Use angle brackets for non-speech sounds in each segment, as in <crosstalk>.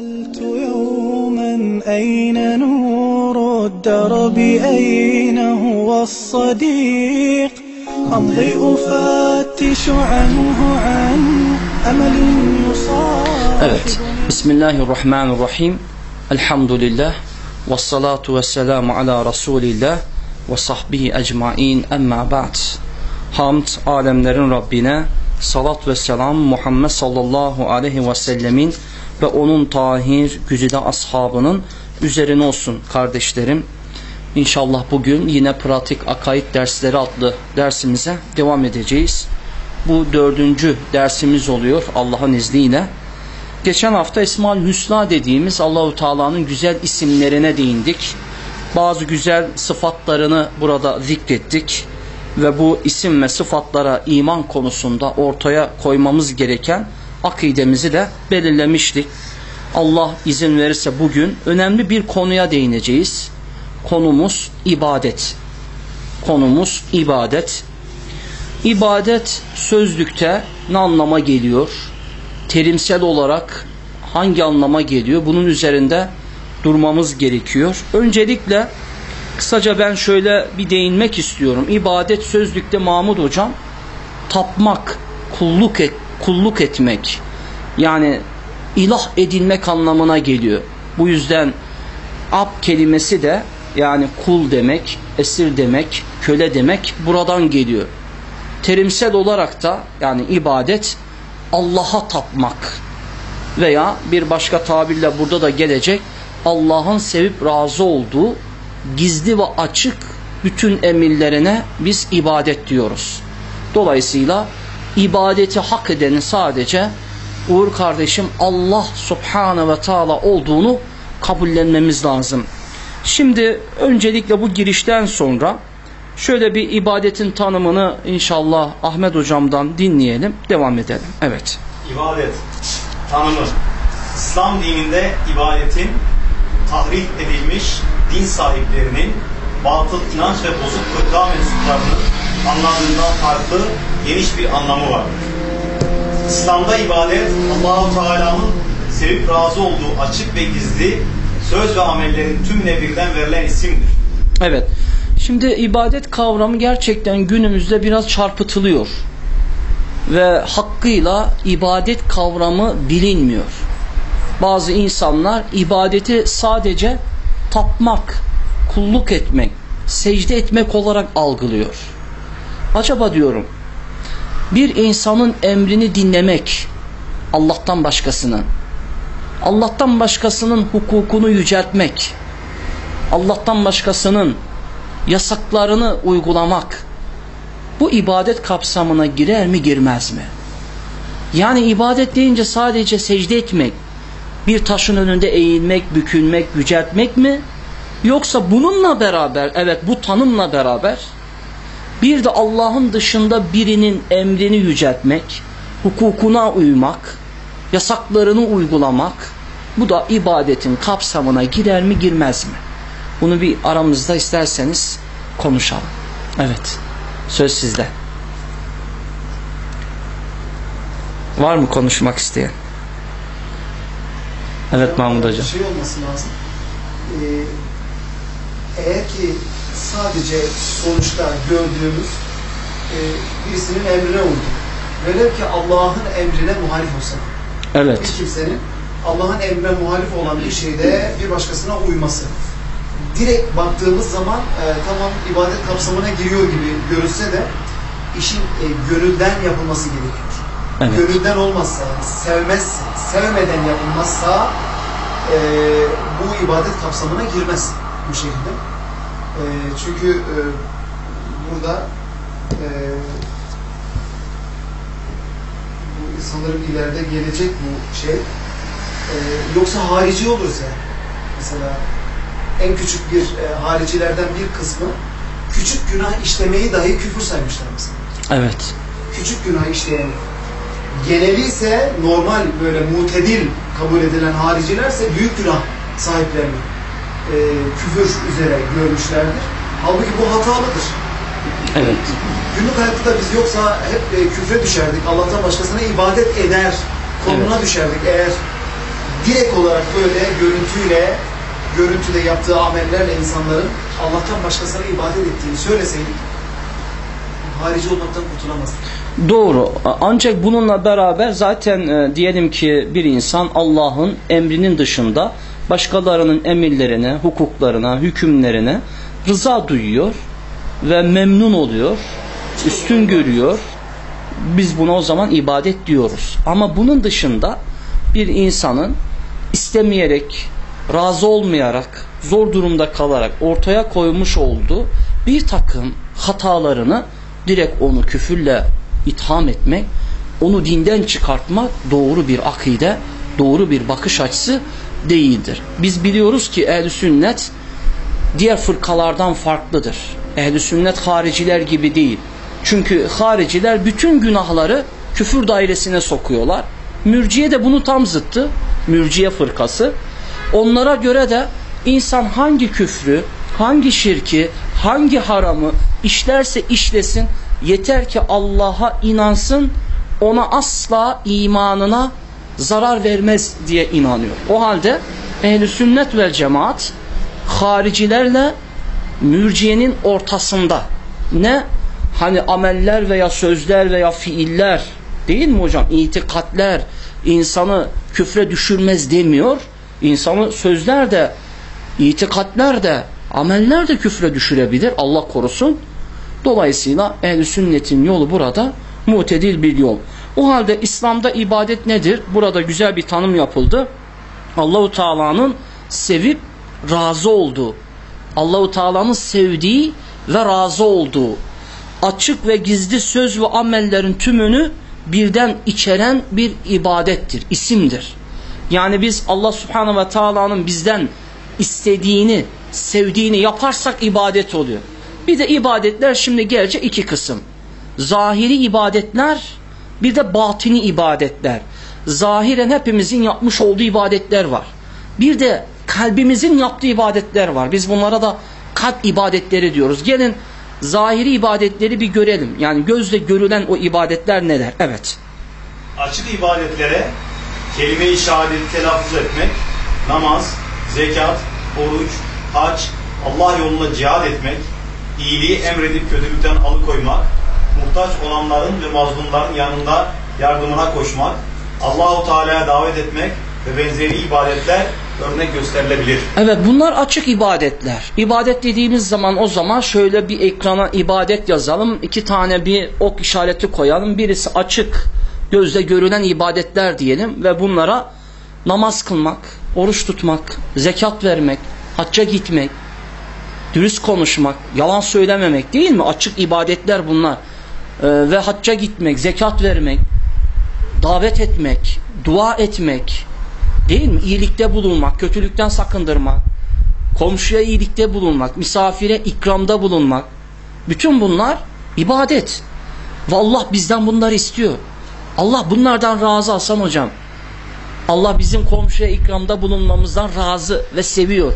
سألت يوما أين نور الدرب؟ أين هو الصديق؟ أمضي أفتش عنه عن أمل يصاب بسم الله الرحمن الرحيم. الحمد لله والصلاة والسلام على رسول الله وصحبه أجمعين. أما بعد حمد عالم نرن ربنا صلاة والسلام محمد صلى الله عليه وسلم ve onun tahir güzide ashabının üzerine olsun kardeşlerim. İnşallah bugün yine pratik akaid dersleri adlı dersimize devam edeceğiz. Bu dördüncü dersimiz oluyor Allah'ın izniyle. Geçen hafta Esmaül Hüsna dediğimiz Allahu Teala'nın güzel isimlerine değindik. Bazı güzel sıfatlarını burada zikrettik ve bu isim ve sıfatlara iman konusunda ortaya koymamız gereken akidemizi de belirlemiştik. Allah izin verirse bugün önemli bir konuya değineceğiz. Konumuz ibadet. Konumuz ibadet. İbadet sözlükte ne anlama geliyor? Terimsel olarak hangi anlama geliyor? Bunun üzerinde durmamız gerekiyor. Öncelikle kısaca ben şöyle bir değinmek istiyorum. İbadet sözlükte Mahmud hocam tapmak, kulluk et, kulluk etmek. Yani ilah edilmek anlamına geliyor. Bu yüzden ab kelimesi de yani kul demek, esir demek, köle demek buradan geliyor. Terimsel olarak da yani ibadet Allah'a tapmak veya bir başka tabirle burada da gelecek Allah'ın sevip razı olduğu gizli ve açık bütün emirlerine biz ibadet diyoruz. Dolayısıyla ibadeti hak edenin sadece Uğur kardeşim Allah subhanahu ve taala olduğunu kabullenmemiz lazım. Şimdi öncelikle bu girişten sonra şöyle bir ibadetin tanımını inşallah Ahmet hocamdan dinleyelim, devam edelim. Evet. İbadet tanımı İslam dininde ibadetin tahrif edilmiş din sahiplerinin batıl inanç ve bozuk fıkra mensuplarının anladığından farklı geniş bir anlamı var. İslam'da ibadet Allahu Teala'nın sevip razı olduğu açık ve gizli söz ve amellerin tümüne birden verilen isimdir. Evet. Şimdi ibadet kavramı gerçekten günümüzde biraz çarpıtılıyor. Ve hakkıyla ibadet kavramı bilinmiyor. Bazı insanlar ibadeti sadece tapmak, kulluk etmek, secde etmek olarak algılıyor. Acaba diyorum bir insanın emrini dinlemek Allah'tan başkasının Allah'tan başkasının hukukunu yüceltmek Allah'tan başkasının yasaklarını uygulamak bu ibadet kapsamına girer mi girmez mi? Yani ibadet deyince sadece secde etmek, bir taşın önünde eğilmek, bükülmek, yüceltmek mi? Yoksa bununla beraber, evet bu tanımla beraber bir de Allah'ın dışında birinin emrini yüceltmek, hukukuna uymak, yasaklarını uygulamak bu da ibadetin kapsamına girer mi girmez mi? Bunu bir aramızda isterseniz konuşalım. Evet. Söz sizde. Var mı konuşmak isteyen? Evet Mahmut Hocam. Şey olması lazım. Ee, eğer ki sadece sonuçta gördüğümüz e, birisinin emrine uyduk. Velev ki Allah'ın emrine muhalif olsa. Evet. Bir kimsenin Allah'ın emrine muhalif olan bir şeyde bir başkasına uyması. Direkt baktığımız zaman e, tamam ibadet kapsamına giriyor gibi görünse de işin e, gönülden yapılması gerekiyor. Evet. Gönülden olmazsa, sevmez, sevmeden yapılmazsa e, bu ibadet kapsamına girmez bu şekilde. E, çünkü e, burada e, bu sanırım ileride gelecek bu şey. E, yoksa harici olursa mesela en küçük bir e, haricilerden bir kısmı küçük günah işlemeyi dahi küfür saymışlar mesela. Evet. Küçük günah işleyen geneli ise normal böyle mutedil kabul edilen haricilerse büyük günah sahiplerini e, küfür üzere görmüşlerdir. Halbuki bu hatalıdır. Evet. Günlük hayatta biz yoksa hep e, küfre düşerdik. Allah'tan başkasına ibadet eder konumuna Evet. düşerdik. Eğer direkt olarak böyle görüntüyle, görüntüde yaptığı amellerle insanların Allah'tan başkasına ibadet ettiğini söyleseydik harici olmaktan kurtulamazdık. Doğru. Ancak bununla beraber zaten e, diyelim ki bir insan Allah'ın emrinin dışında başkalarının emirlerine, hukuklarına, hükümlerine rıza duyuyor ve memnun oluyor, üstün görüyor. Biz buna o zaman ibadet diyoruz. Ama bunun dışında bir insanın istemeyerek, razı olmayarak, zor durumda kalarak ortaya koymuş olduğu bir takım hatalarını direkt onu küfürle itham etmek, onu dinden çıkartmak doğru bir akide, doğru bir bakış açısı değildir. Biz biliyoruz ki ehl sünnet diğer fırkalardan farklıdır. ehl sünnet hariciler gibi değil. Çünkü hariciler bütün günahları küfür dairesine sokuyorlar. Mürciye de bunu tam zıttı. Mürciye fırkası. Onlara göre de insan hangi küfrü, hangi şirki, hangi haramı işlerse işlesin yeter ki Allah'a inansın ona asla imanına zarar vermez diye inanıyor. O halde ehl sünnet vel cemaat haricilerle mürciyenin ortasında. Ne? Hani ameller veya sözler veya fiiller değil mi hocam? İtikatler insanı küfre düşürmez demiyor. İnsanı sözler de itikatler de ameller de küfre düşürebilir. Allah korusun. Dolayısıyla ehl sünnetin yolu burada mutedil bir yol o halde İslam'da ibadet nedir burada güzel bir tanım yapıldı Allahu Teala'nın sevip razı olduğu Allahu Teala'nın sevdiği ve razı olduğu açık ve gizli söz ve amellerin tümünü birden içeren bir ibadettir, isimdir. Yani biz Allah Subhanahu ve Taala'nın bizden istediğini, sevdiğini yaparsak ibadet oluyor. Bir de ibadetler şimdi gelecek iki kısım. Zahiri ibadetler, bir de batini ibadetler. Zahiren hepimizin yapmış olduğu ibadetler var. Bir de kalbimizin yaptığı ibadetler var. Biz bunlara da kalp ibadetleri diyoruz. Gelin zahiri ibadetleri bir görelim. Yani gözle görülen o ibadetler neler? Evet. Açık ibadetlere kelime-i şehadeti telaffuz etmek, namaz, zekat, oruç, hac, Allah yolunda cihad etmek, iyiliği emredip kötülükten alıkoymak, muhtaç olanların ve mazlumların yanında yardımına koşmak, Allahu Teala'ya davet etmek ve benzeri ibadetler örnek gösterilebilir. Evet bunlar açık ibadetler. İbadet dediğimiz zaman o zaman şöyle bir ekrana ibadet yazalım. iki tane bir ok işareti koyalım. Birisi açık gözle görülen ibadetler diyelim ve bunlara namaz kılmak, oruç tutmak, zekat vermek, hacca gitmek, dürüst konuşmak, yalan söylememek değil mi? Açık ibadetler bunlar. Ee, ve hacca gitmek, zekat vermek, davet etmek, dua etmek, değil mi? İyilikte bulunmak, kötülükten sakındırmak, komşuya iyilikte bulunmak, misafire ikramda bulunmak. Bütün bunlar ibadet. Ve Allah bizden bunları istiyor. Allah bunlardan razı Hasan hocam. Allah bizim komşuya ikramda bulunmamızdan razı ve seviyor.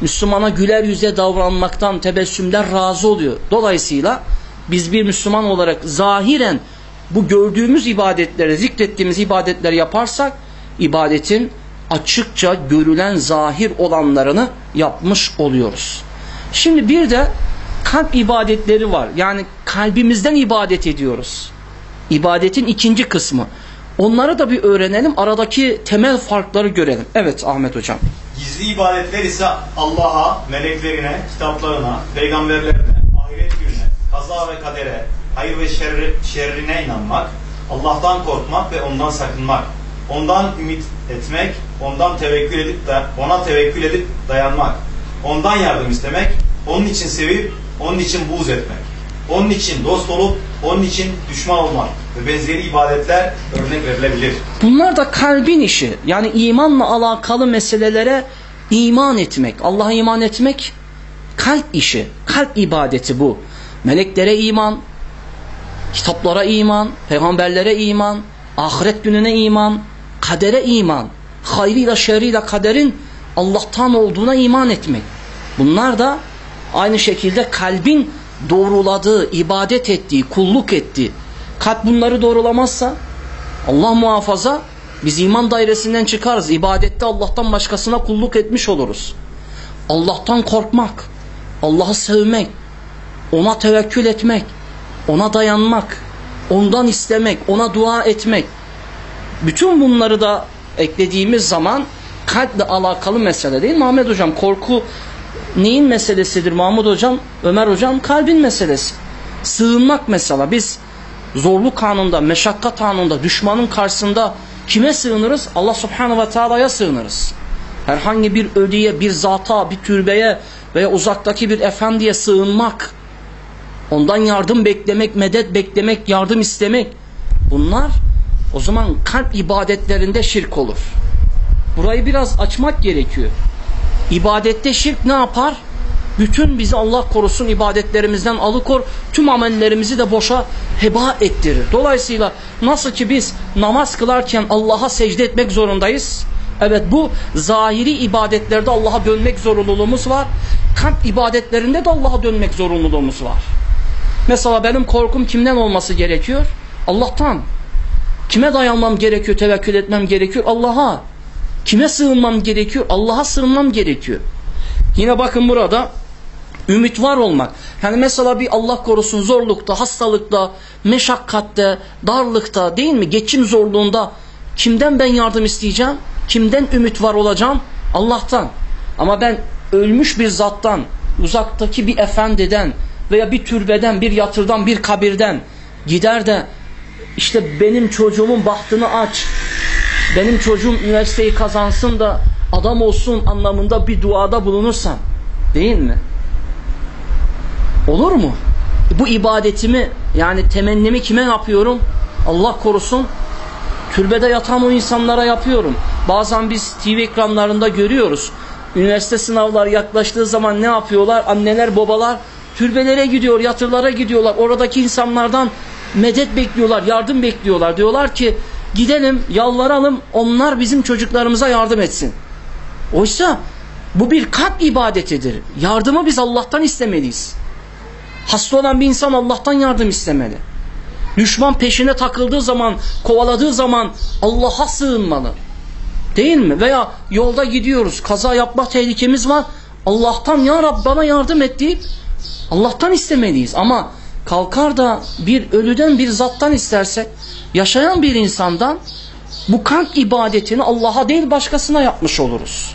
Müslümana güler yüze davranmaktan, tebessümden razı oluyor. Dolayısıyla biz bir Müslüman olarak zahiren bu gördüğümüz ibadetleri, zikrettiğimiz ibadetleri yaparsak ibadetin açıkça görülen zahir olanlarını yapmış oluyoruz. Şimdi bir de kalp ibadetleri var. Yani kalbimizden ibadet ediyoruz. İbadetin ikinci kısmı. Onları da bir öğrenelim. Aradaki temel farkları görelim. Evet Ahmet Hocam. Gizli ibadetler ise Allah'a, meleklerine, kitaplarına, peygamberlerine, ahiret gününe, kaza ve kadere, hayır ve şerri, şerrine inanmak, Allah'tan korkmak ve ondan sakınmak, ondan ümit etmek, ondan tevekkül edip de ona tevekkül edip dayanmak, ondan yardım istemek, onun için sevip onun için buğz etmek, onun için dost olup onun için düşman olmak ve benzeri ibadetler örnek verilebilir. Bunlar da kalbin işi. Yani imanla alakalı meselelere iman etmek, Allah'a iman etmek kalp işi, kalp ibadeti bu. Meleklere iman, kitaplara iman, peygamberlere iman, ahiret gününe iman, kadere iman, hayrıyla şerriyle kaderin Allah'tan olduğuna iman etmek. Bunlar da aynı şekilde kalbin doğruladığı, ibadet ettiği, kulluk ettiği. Kalp bunları doğrulamazsa Allah muhafaza Biz iman dairesinden çıkarız. İbadette Allah'tan başkasına kulluk etmiş oluruz. Allah'tan korkmak, Allah'ı sevmek, ona tevekkül etmek, ona dayanmak, ondan istemek, ona dua etmek. Bütün bunları da eklediğimiz zaman kalple alakalı mesele değil mi Ahmet Hocam? Korku neyin meselesidir Mahmut Hocam? Ömer Hocam kalbin meselesi. Sığınmak mesela. Biz zorluk anında, meşakkat anında, düşmanın karşısında kime sığınırız? Allah Subhanahu ve Taala'ya sığınırız. Herhangi bir ödeye, bir zata, bir türbeye veya uzaktaki bir efendiye sığınmak, ondan yardım beklemek, medet beklemek, yardım istemek bunlar o zaman kalp ibadetlerinde şirk olur. Burayı biraz açmak gerekiyor. İbadette şirk ne yapar? Bütün bizi Allah korusun ibadetlerimizden alıkor, tüm amellerimizi de boşa heba ettirir. Dolayısıyla nasıl ki biz namaz kılarken Allah'a secde etmek zorundayız. Evet bu zahiri ibadetlerde Allah'a dönmek zorunluluğumuz var. Kalp ibadetlerinde de Allah'a dönmek zorunluluğumuz var. Mesela benim korkum kimden olması gerekiyor? Allah'tan. Kime dayanmam gerekiyor, tevekkül etmem gerekiyor? Allah'a. Kime sığınmam gerekiyor? Allah'a sığınmam gerekiyor. Yine bakın burada ümit var olmak. Yani mesela bir Allah korusun zorlukta, hastalıkta, meşakkatte, darlıkta değil mi? Geçim zorluğunda kimden ben yardım isteyeceğim? Kimden ümit var olacağım? Allah'tan. Ama ben ölmüş bir zattan, uzaktaki bir efendiden veya bir türbeden, bir yatırdan, bir kabirden gider de işte benim çocuğumun bahtını aç, benim çocuğum üniversiteyi kazansın da adam olsun anlamında bir duada bulunursam değil mi? Olur mu? Bu ibadetimi yani temennimi kime yapıyorum? Allah korusun türbede yatan o insanlara yapıyorum. Bazen biz TV ekranlarında görüyoruz. Üniversite sınavları yaklaştığı zaman ne yapıyorlar? Anneler babalar türbelere gidiyor, yatırlara gidiyorlar. Oradaki insanlardan medet bekliyorlar, yardım bekliyorlar. Diyorlar ki gidelim, yalvaralım, onlar bizim çocuklarımıza yardım etsin. Oysa bu bir kalp ibadetidir. Yardımı biz Allah'tan istemeliyiz. Hasta olan bir insan Allah'tan yardım istemeli. Düşman peşine takıldığı zaman, kovaladığı zaman Allah'a sığınmalı. Değil mi? Veya yolda gidiyoruz, kaza yapma tehlikemiz var. Allah'tan ya Rab bana yardım et deyip Allah'tan istemeliyiz. Ama kalkar da bir ölüden bir zattan istersek, yaşayan bir insandan bu kalp ibadetini Allah'a değil başkasına yapmış oluruz.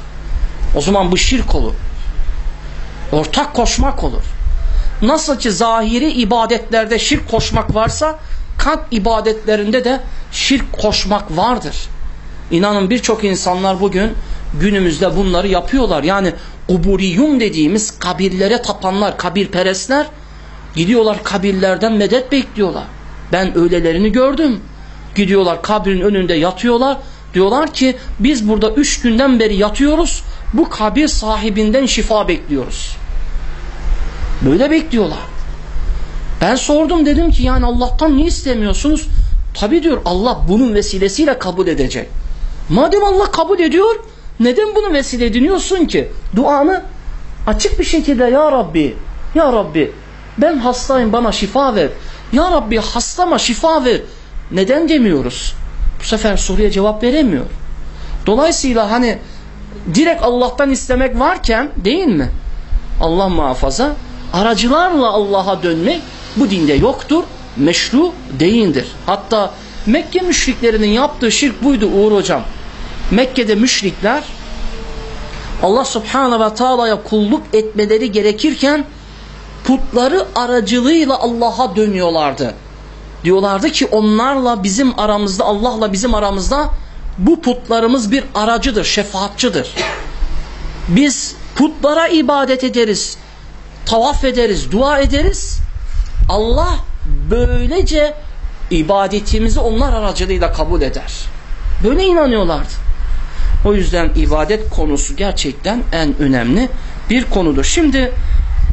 O zaman bu şirk olur. Ortak koşmak olur. Nasıl ki zahiri ibadetlerde şirk koşmak varsa kalp ibadetlerinde de şirk koşmak vardır. İnanın birçok insanlar bugün günümüzde bunları yapıyorlar. Yani kuburiyum dediğimiz kabirlere tapanlar, kabirperestler gidiyorlar kabirlerden medet bekliyorlar. Ben öylelerini gördüm. Gidiyorlar kabrin önünde yatıyorlar. Diyorlar ki biz burada üç günden beri yatıyoruz. Bu kabir sahibinden şifa bekliyoruz. Böyle bekliyorlar. Ben sordum dedim ki yani Allah'tan ne istemiyorsunuz? Tabi diyor Allah bunun vesilesiyle kabul edecek. Madem Allah kabul ediyor neden bunu vesile ediniyorsun ki? Duanı açık bir şekilde ya Rabbi ya Rabbi ben hastayım bana şifa ver. Ya Rabbi hastama şifa ver. Neden demiyoruz? Bu sefer soruya cevap veremiyor. Dolayısıyla hani direkt Allah'tan istemek varken değil mi? Allah muhafaza aracılarla Allah'a dönmek bu dinde yoktur. Meşru değildir. Hatta Mekke müşriklerinin yaptığı şirk buydu Uğur hocam. Mekke'de müşrikler Allah subhanahu ve taala'ya kulluk etmeleri gerekirken putları aracılığıyla Allah'a dönüyorlardı. Diyorlardı ki onlarla bizim aramızda Allah'la bizim aramızda bu putlarımız bir aracıdır, şefaatçıdır. Biz putlara ibadet ederiz, tavaf ederiz, dua ederiz. Allah böylece ibadetimizi onlar aracılığıyla kabul eder. Böyle inanıyorlardı. O yüzden ibadet konusu gerçekten en önemli bir konudur. Şimdi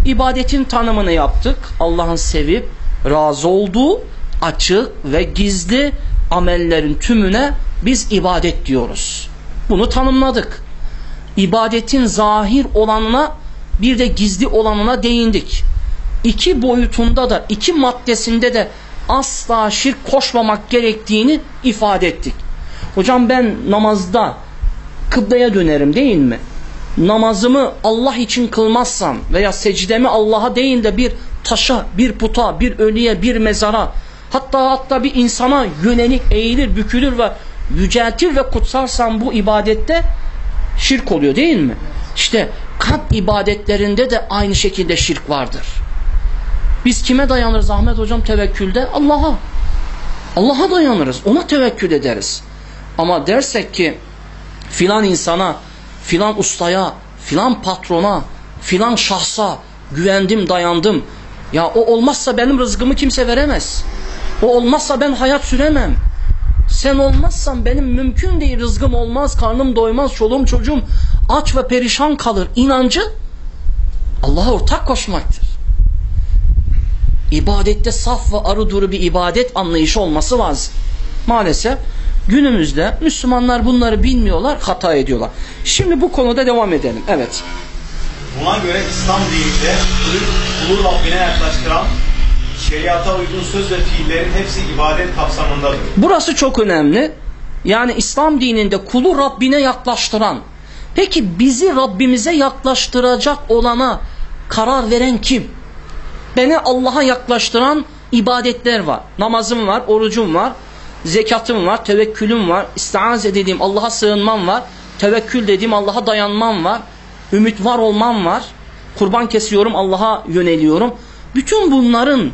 ibadetin tanımını yaptık. Allah'ın sevip razı olduğu açık ve gizli amellerin tümüne biz ibadet diyoruz. Bunu tanımladık. İbadetin zahir olanına bir de gizli olanına değindik. İki boyutunda da iki maddesinde de asla şirk koşmamak gerektiğini ifade ettik. Hocam ben namazda kıbleye dönerim değil mi? Namazımı Allah için kılmazsam veya secdemi Allah'a değil de bir taşa, bir puta, bir ölüye, bir mezara hatta hatta bir insana yönelik eğilir, bükülür ve yüceltir ve kutsarsam bu ibadette şirk oluyor değil mi? İşte kalp ibadetlerinde de aynı şekilde şirk vardır. Biz kime dayanırız Ahmet hocam tevekkülde? Allah'a. Allah'a dayanırız. Ona tevekkül ederiz. Ama dersek ki filan insana, filan ustaya, filan patrona, filan şahsa güvendim, dayandım. Ya o olmazsa benim rızkımı kimse veremez. O olmazsa ben hayat süremem. Sen olmazsan benim mümkün değil rızkım olmaz, karnım doymaz, çoluğum çocuğum aç ve perişan kalır. İnancı Allah'a ortak koşmaktır. İbadette saf ve arı duru bir ibadet anlayışı olması lazım. Maalesef günümüzde Müslümanlar bunları bilmiyorlar, hata ediyorlar. Şimdi bu konuda devam edelim. Evet. Buna göre İslam dininde kulu, kulu Rabbine yaklaştıran şeriata uygun söz ve fiillerin hepsi ibadet kapsamındadır. Burası çok önemli. Yani İslam dininde kulu Rabbine yaklaştıran. Peki bizi Rabbimize yaklaştıracak olana karar veren kim? Beni Allah'a yaklaştıran ibadetler var. Namazım var, orucum var, zekatım var, tevekkülüm var, istiaz dediğim Allah'a sığınmam var, tevekkül dediğim Allah'a dayanmam var, ümit var olmam var, kurban kesiyorum Allah'a yöneliyorum. Bütün bunların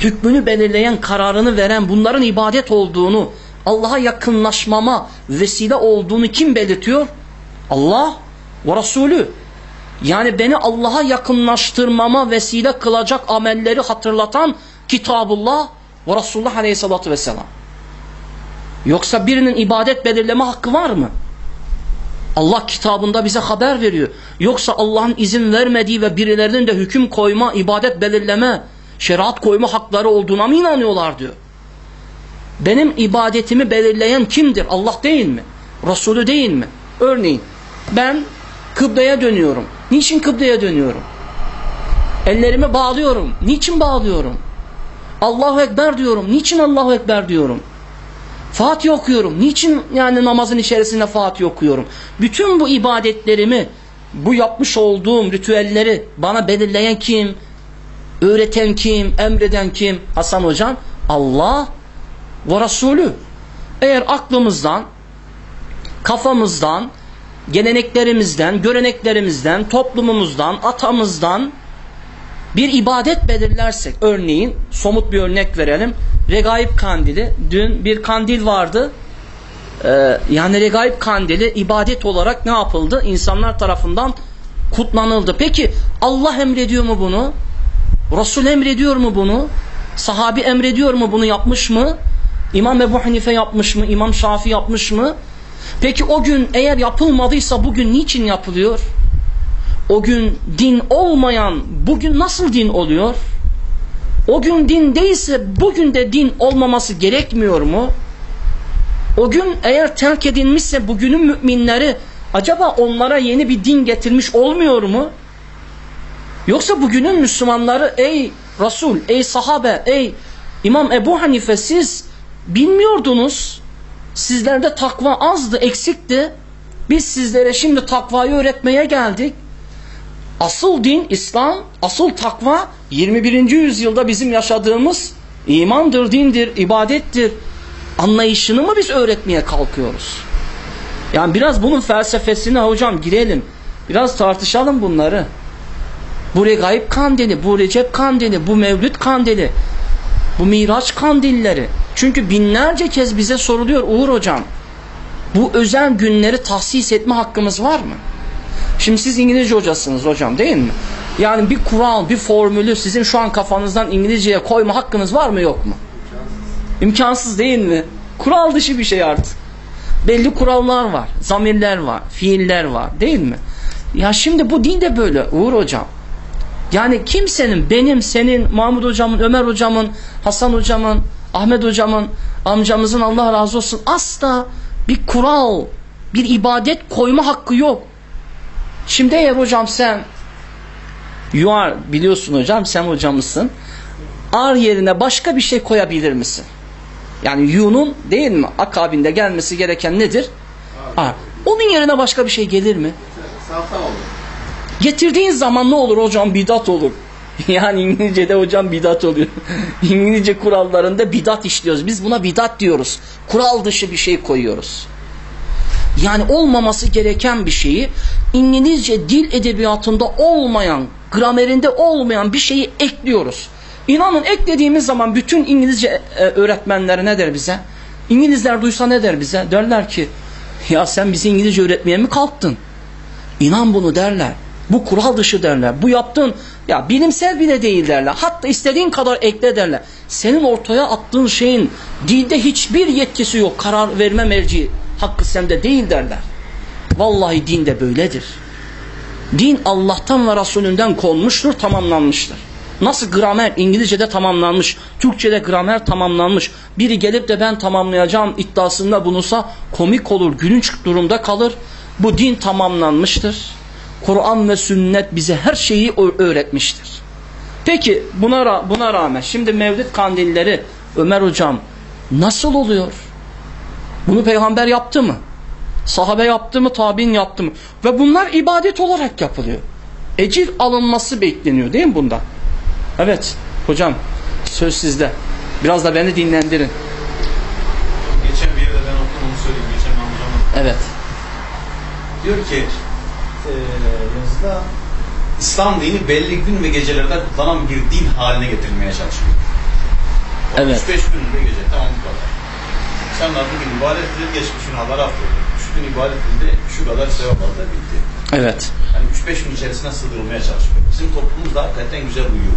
hükmünü belirleyen, kararını veren, bunların ibadet olduğunu, Allah'a yakınlaşmama vesile olduğunu kim belirtiyor? Allah ve Resulü. Yani beni Allah'a yakınlaştırmama vesile kılacak amelleri hatırlatan Kitabullah ve Resulullah Aleyhisselatü Vesselam. Yoksa birinin ibadet belirleme hakkı var mı? Allah kitabında bize haber veriyor. Yoksa Allah'ın izin vermediği ve birilerinin de hüküm koyma, ibadet belirleme, şeriat koyma hakları olduğuna mı inanıyorlar diyor. Benim ibadetimi belirleyen kimdir? Allah değil mi? Resulü değil mi? Örneğin ben kıbleye dönüyorum. Niçin kıbleye dönüyorum? Ellerimi bağlıyorum. Niçin bağlıyorum? Allahu Ekber diyorum. Niçin Allahu Ekber diyorum? Fatih okuyorum. Niçin yani namazın içerisinde Fatih okuyorum? Bütün bu ibadetlerimi, bu yapmış olduğum ritüelleri bana belirleyen kim? Öğreten kim? Emreden kim? Hasan Hocam Allah ve Resulü. Eğer aklımızdan, kafamızdan, geleneklerimizden, göreneklerimizden, toplumumuzdan, atamızdan bir ibadet belirlersek, örneğin somut bir örnek verelim. Regaib kandili, dün bir kandil vardı. Ee, yani regaib kandili ibadet olarak ne yapıldı? İnsanlar tarafından kutlanıldı. Peki Allah emrediyor mu bunu? Resul emrediyor mu bunu? Sahabi emrediyor mu bunu yapmış mı? İmam Ebu Hanife yapmış mı? İmam Şafi yapmış mı? Peki o gün eğer yapılmadıysa bugün niçin yapılıyor? O gün din olmayan bugün nasıl din oluyor? O gün din değilse bugün de din olmaması gerekmiyor mu? O gün eğer terk edilmişse bugünün müminleri acaba onlara yeni bir din getirmiş olmuyor mu? Yoksa bugünün Müslümanları ey Resul, ey sahabe, ey İmam Ebu Hanife siz bilmiyordunuz. Sizlerde takva azdı, eksikti. Biz sizlere şimdi takvayı öğretmeye geldik. Asıl din İslam, asıl takva 21. yüzyılda bizim yaşadığımız imandır, dindir, ibadettir. Anlayışını mı biz öğretmeye kalkıyoruz? Yani biraz bunun felsefesine hocam girelim. Biraz tartışalım bunları. Bu regaib kandili, bu Recep kandili, bu Mevlüt kandili, bu Miraç kandilleri. Çünkü binlerce kez bize soruluyor Uğur hocam. Bu özel günleri tahsis etme hakkımız var mı? Şimdi siz İngilizce hocasınız hocam değil mi? Yani bir kural, bir formülü sizin şu an kafanızdan İngilizceye koyma hakkınız var mı yok mu? İmkansız değil mi? Kural dışı bir şey artık. Belli kurallar var, zamirler var, fiiller var değil mi? Ya şimdi bu din de böyle Uğur hocam. Yani kimsenin benim, senin, Mahmut hocamın, Ömer hocamın, Hasan hocamın, Ahmet hocamın, amcamızın Allah razı olsun asla bir kural, bir ibadet koyma hakkı yok. Şimdi eğer hocam sen you are, biliyorsun hocam sen hocamısın. Ar yerine başka bir şey koyabilir misin? Yani yunun değil mi? Akabinde gelmesi gereken nedir? Ha, onun yerine başka bir şey gelir mi? Getirdiğin zaman ne olur hocam? Bidat olur. <laughs> Yani İngilizce'de hocam bidat oluyor. <laughs> İngilizce kurallarında bidat işliyoruz. Biz buna bidat diyoruz. Kural dışı bir şey koyuyoruz. Yani olmaması gereken bir şeyi İngilizce dil edebiyatında olmayan, gramerinde olmayan bir şeyi ekliyoruz. İnanın eklediğimiz zaman bütün İngilizce e, öğretmenleri ne der bize? İngilizler duysa ne der bize? Derler ki ya sen bizi İngilizce öğretmeye mi kalktın? İnan bunu derler. Bu kural dışı derler. Bu yaptığın ya bilimsel bile değil derler. Hatta istediğin kadar ekle derler. Senin ortaya attığın şeyin dinde hiçbir yetkisi yok. Karar verme merci hakkı sende değil derler. Vallahi din de böyledir. Din Allah'tan ve Resulünden konmuştur, tamamlanmıştır. Nasıl gramer İngilizce'de tamamlanmış, Türkçe'de gramer tamamlanmış. Biri gelip de ben tamamlayacağım iddiasında bulunsa komik olur, gülünç durumda kalır. Bu din tamamlanmıştır. Kur'an ve sünnet bize her şeyi öğretmiştir. Peki buna buna rağmen şimdi Mevlid kandilleri Ömer hocam nasıl oluyor? Bunu peygamber yaptı mı? Sahabe yaptı mı? Tabi'in yaptı mı? Ve bunlar ibadet olarak yapılıyor. Ecir alınması bekleniyor değil mi bunda? Evet hocam söz sizde. Biraz da beni dinlendirin. Geçen bir yerde ben okudum onu söyleyeyim. Geçen amcamın Evet. diyor ki eee yazıda İslam dini belli gün ve gecelerde kutlanan bir din haline getirilmeye çalışıyor. Evet. 35 gün ve gece tamam bu kadar. İnsanlar bugün ibadet edilir, geçmiş günahlar affedilir. Şu gün ibadet edildi, şu kadar sevap aldı, bitti. Evet. Yani 3-5 gün içerisinde sığdırılmaya çalışıyor. Bizim toplumumuz da hakikaten güzel uyuyor.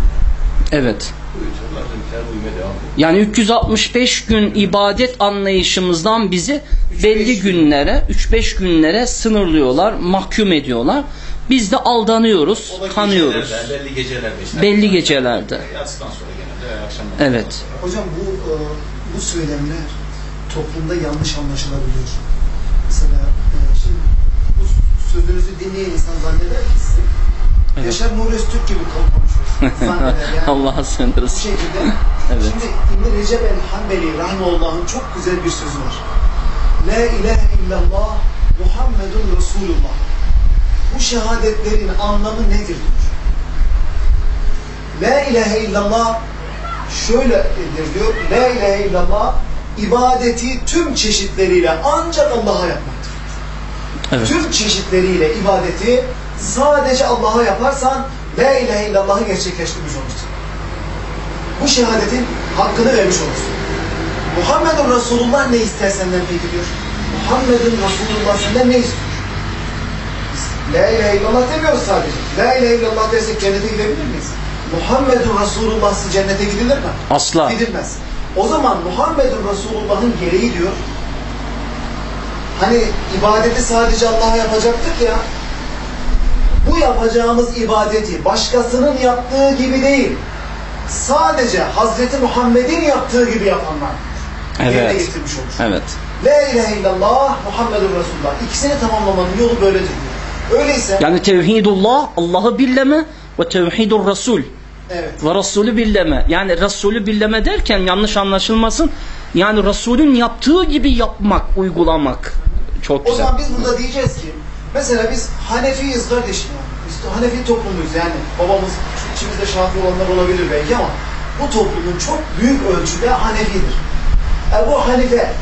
Evet. Uyuyorlar, bizimkiler uyumaya devam ediyor. Yani 365 gün ibadet anlayışımızdan bizi belli günlere, 3-5 günlere sınırlıyorlar, mahkum ediyorlar. Biz de aldanıyoruz, kanıyoruz. gecelerde, belli gecelerde işte. Belli gecelerde. Yatsıdan sonra genelde akşamdan Evet. sonra. Hocam bu e, bu söylemler toplumda yanlış anlaşılabiliyor. Mesela e, şimdi bu sözünüzü dinleyen insan zanneder ki siz Evet. Yaşar Nuri Öztürk gibi konuşuyorsunuz. <laughs> Zanneder yani. Allah'a Bu sığınırız. şekilde. Evet. Şimdi İbn Recep el Hanbeli Rahimullah'ın çok güzel bir sözü var. La ilahe illallah Muhammedun Resulullah. Bu şehadetlerin anlamı nedir diyor. La ilahe illallah şöyledir diyor. La ilahe illallah ibadeti tüm çeşitleriyle ancak Allah'a yapmaktır. Evet. Tüm çeşitleriyle ibadeti sadece Allah'a yaparsan La ilahe illallah'ı gerçekleştirmiş olursun. Bu şehadetin hakkını vermiş olursun. Muhammedun Resulullah ne ister senden peki diyor. Muhammedun Resulullah senden ne istiyor? Biz La ilahe illallah demiyoruz sadece. La ilahe illallah dersek cennete gidebilir miyiz? Muhammedun Resulullah'sız cennete gidilir mi? Asla. Gidilmez. O zaman Muhammedun Resulullah'ın gereği diyor. Hani ibadeti sadece Allah'a yapacaktık ya. Bu yapacağımız ibadeti başkasının yaptığı gibi değil. Sadece Hazreti Muhammed'in yaptığı gibi yapanlar. Yerine Evet. getirmiş olur. Evet. La ilahe illallah Muhammedun Resulullah. İkisini tamamlamanın yolu böyledir diyor. Öyleyse Yani tevhidullah Allah'ı billeme ve tevhidur Resul evet. ve Resulü billeme. Yani Resulü billeme derken yanlış anlaşılmasın. Yani Resulün yaptığı gibi yapmak, uygulamak. Çok O güzel. zaman biz burada diyeceğiz ki mesela biz Hanefiyiz kardeşim. Biz Hanefi toplumuyuz yani. Babamız içimizde Şafii olanlar olabilir belki ama bu toplumun çok büyük ölçüde Hanefidir. Ebu Hanife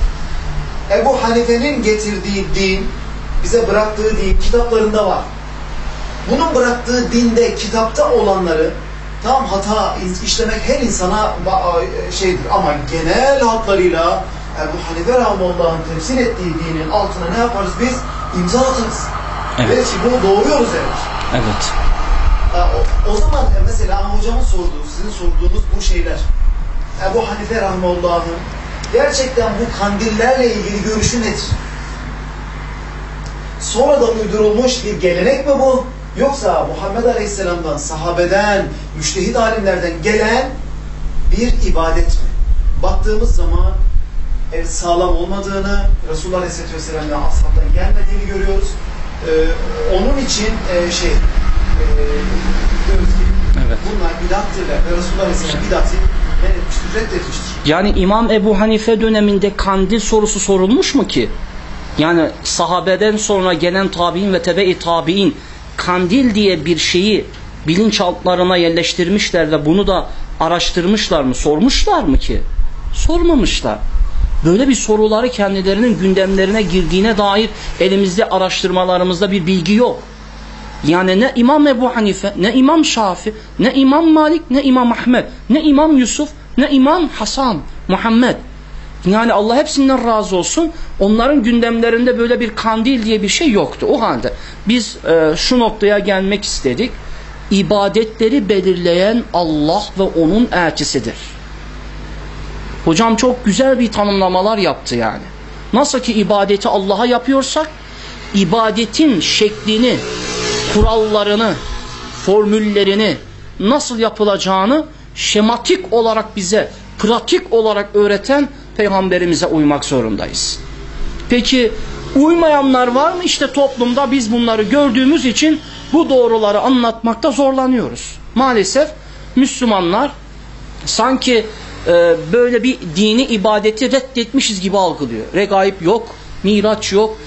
Ebu Hanife'nin getirdiği din bize bıraktığı din kitaplarında var. Bunun bıraktığı dinde, kitapta olanları tam hata işlemek her insana şeydir ama genel hatlarıyla Ebu Hanife Rahmanullah'ın temsil ettiği dinin altına ne yaparız biz? İmza atarız. Evet. Ve bunu doğuyoruz evet. Evet. O, o zaman e, mesela hocamın sorduğu, sizin sorduğunuz bu şeyler. Ebu Hanife Rahmanullah'ın gerçekten bu kandillerle ilgili görüşü nedir? Sonradan uydurulmuş bir gelenek mi bu? Yoksa Muhammed Aleyhisselam'dan, sahabeden, müştehid alimlerden gelen bir ibadet mi? Baktığımız zaman evet, sağlam olmadığını, Resulullah Aleyhisselatü Vesselam'dan ashabtan gelmediğini görüyoruz. Ee, onun için e, şey e, diyoruz ki Evet. bunlar bidattirler ve Resulullah Aleyhisselam reddetmiştir. Yani İmam Ebu Hanife döneminde kandil sorusu sorulmuş mu ki? Yani sahabeden sonra gelen tabi'in ve tebe-i tabi'in kandil diye bir şeyi bilinçaltlarına yerleştirmişler ve bunu da araştırmışlar mı? Sormuşlar mı ki? Sormamışlar. Böyle bir soruları kendilerinin gündemlerine girdiğine dair elimizde araştırmalarımızda bir bilgi yok. Yani ne İmam Ebu Hanife, ne İmam Şafi, ne İmam Malik, ne İmam Ahmet, ne İmam Yusuf, ne İmam Hasan, Muhammed. Yani Allah hepsinden razı olsun. Onların gündemlerinde böyle bir kandil diye bir şey yoktu. O halde biz e, şu noktaya gelmek istedik. İbadetleri belirleyen Allah ve onun elçisidir. Hocam çok güzel bir tanımlamalar yaptı yani. Nasıl ki ibadeti Allah'a yapıyorsak, ibadetin şeklini, kurallarını, formüllerini nasıl yapılacağını şematik olarak bize, pratik olarak öğreten peygamberimize uymak zorundayız. Peki uymayanlar var mı? İşte toplumda biz bunları gördüğümüz için bu doğruları anlatmakta zorlanıyoruz. Maalesef Müslümanlar sanki e, böyle bir dini ibadeti reddetmişiz gibi algılıyor. Regaib yok, miraç yok,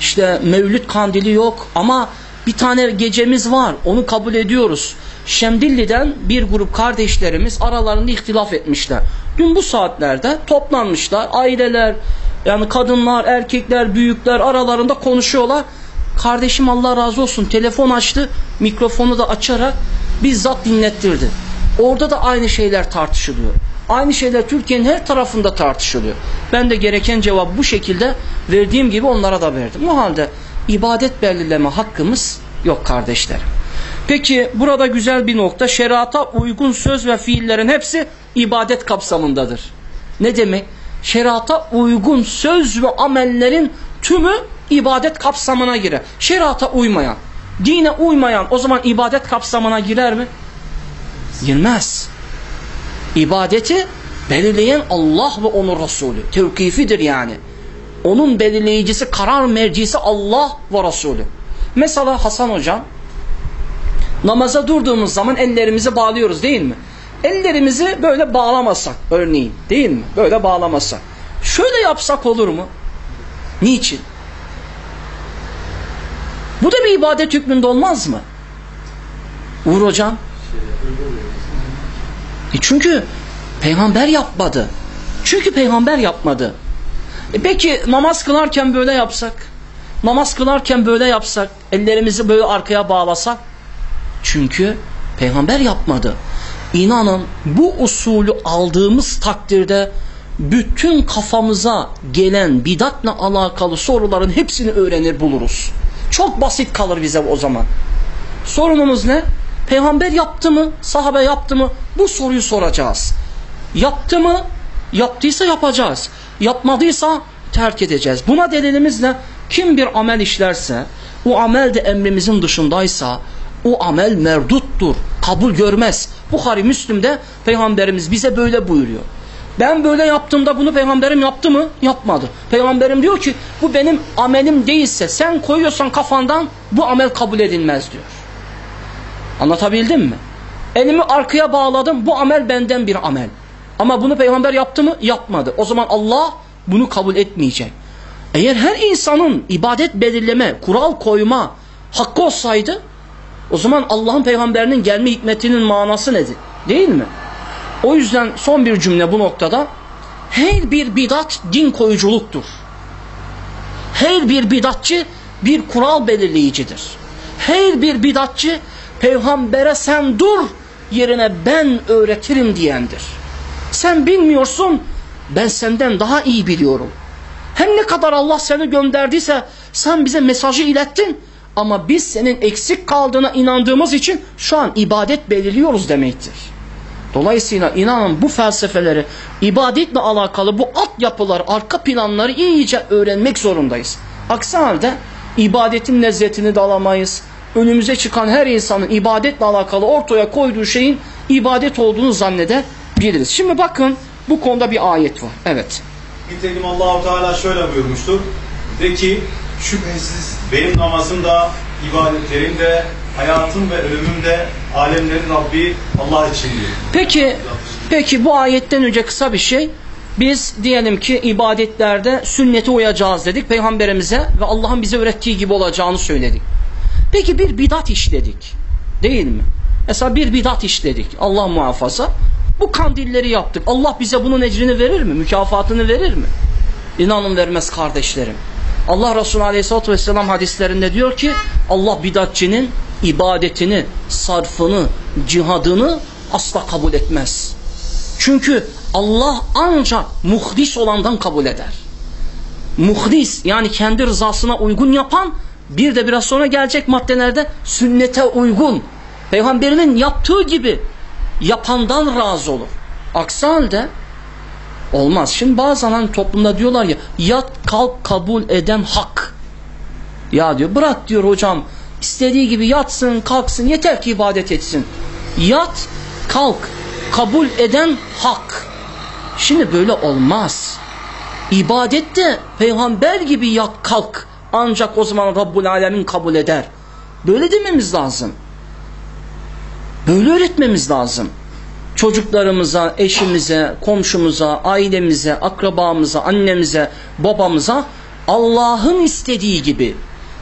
işte mevlüt kandili yok ama bir tane gecemiz var onu kabul ediyoruz. Şemdilli'den bir grup kardeşlerimiz aralarında ihtilaf etmişler. Dün bu saatlerde toplanmışlar aileler yani kadınlar erkekler büyükler aralarında konuşuyorlar. Kardeşim Allah razı olsun telefon açtı mikrofonu da açarak bizzat dinlettirdi. Orada da aynı şeyler tartışılıyor. Aynı şeyler Türkiye'nin her tarafında tartışılıyor. Ben de gereken cevabı bu şekilde verdiğim gibi onlara da verdim. O halde ibadet belirleme hakkımız yok kardeşlerim. Peki burada güzel bir nokta şerata uygun söz ve fiillerin hepsi ibadet kapsamındadır. Ne demek? Şerata uygun söz ve amellerin tümü ibadet kapsamına girer. Şerata uymayan, dine uymayan o zaman ibadet kapsamına girer mi? Girmez. İbadeti belirleyen Allah ve onun Resulü. Tevkifidir yani. Onun belirleyicisi, karar mercisi Allah ve Resulü. Mesela Hasan Hocam namaza durduğumuz zaman ellerimizi bağlıyoruz değil mi? Ellerimizi böyle bağlamasak örneğin değil mi? Böyle bağlamasak. Şöyle yapsak olur mu? Niçin? Bu da bir ibadet hükmünde olmaz mı? Uğur Hocam. E çünkü peygamber yapmadı. Çünkü peygamber yapmadı. E peki namaz kılarken böyle yapsak, namaz kılarken böyle yapsak, ellerimizi böyle arkaya bağlasak, çünkü peygamber yapmadı. İnanın bu usulü aldığımız takdirde bütün kafamıza gelen bidatla alakalı soruların hepsini öğrenir buluruz. Çok basit kalır bize o zaman. Sorunumuz ne? Peygamber yaptı mı? Sahabe yaptı mı? Bu soruyu soracağız. Yaptı mı? Yaptıysa yapacağız. Yapmadıysa terk edeceğiz. Buna delilimiz ne? Kim bir amel işlerse, o amel de emrimizin dışındaysa, o amel merduttur. Kabul görmez. Bukhari Müslim'de Peygamberimiz bize böyle buyuruyor. Ben böyle yaptığımda bunu peygamberim yaptı mı? Yapmadı. Peygamberim diyor ki bu benim amelim değilse sen koyuyorsan kafandan bu amel kabul edilmez diyor. Anlatabildim mi? Elimi arkaya bağladım bu amel benden bir amel. Ama bunu peygamber yaptı mı? Yapmadı. O zaman Allah bunu kabul etmeyecek. Eğer her insanın ibadet belirleme, kural koyma hakkı olsaydı o zaman Allah'ın peygamberinin gelme hikmetinin manası nedir? Değil mi? O yüzden son bir cümle bu noktada. Her bir bidat din koyuculuktur. Her bir bidatçı bir kural belirleyicidir. Her bir bidatçı peygambere sen dur yerine ben öğretirim diyendir. Sen bilmiyorsun ben senden daha iyi biliyorum. Her ne kadar Allah seni gönderdiyse sen bize mesajı ilettin ama biz senin eksik kaldığına inandığımız için şu an ibadet belirliyoruz demektir. Dolayısıyla inanın bu felsefeleri ibadetle alakalı bu alt yapılar, arka planları iyice öğrenmek zorundayız. Aksi halde ibadetin lezzetini de alamayız. Önümüze çıkan her insanın ibadetle alakalı ortaya koyduğu şeyin ibadet olduğunu zannedebiliriz. Şimdi bakın bu konuda bir ayet var. Evet. Nitekim Allahu Teala şöyle buyurmuştur. De ki şüphesiz benim namazım da, ibadetlerim de, hayatım ve ölümüm de alemlerin Rabbi Allah içindir. Peki Peki bu ayetten önce kısa bir şey. Biz diyelim ki ibadetlerde sünnete uyacağız dedik peygamberimize ve Allah'ın bize öğrettiği gibi olacağını söyledik. Peki bir bidat işledik. Değil mi? Mesela bir bidat işledik. Allah muhafaza. Bu kandilleri yaptık. Allah bize bunun ecrini verir mi? Mükafatını verir mi? İnanın vermez kardeşlerim. Allah Resulü Aleyhisselatü Vesselam hadislerinde diyor ki Allah bidatçinin ibadetini, sarfını, cihadını asla kabul etmez. Çünkü Allah ancak muhdis olandan kabul eder. Muhdis yani kendi rızasına uygun yapan bir de biraz sonra gelecek maddelerde sünnete uygun. Peygamberinin yaptığı gibi yapandan razı olur. Aksi halde olmaz. Şimdi bazen hani toplumda diyorlar ya yat kalk kabul eden hak. Ya diyor bırak diyor hocam istediği gibi yatsın kalksın yeter ki ibadet etsin. Yat kalk kabul eden hak. Şimdi böyle olmaz. İbadette peygamber gibi yat kalk ancak o zaman Rabbul Alemin kabul eder. Böyle dememiz lazım. Böyle öğretmemiz lazım. Çocuklarımıza, eşimize, komşumuza, ailemize, akrabamıza, annemize, babamıza Allah'ın istediği gibi,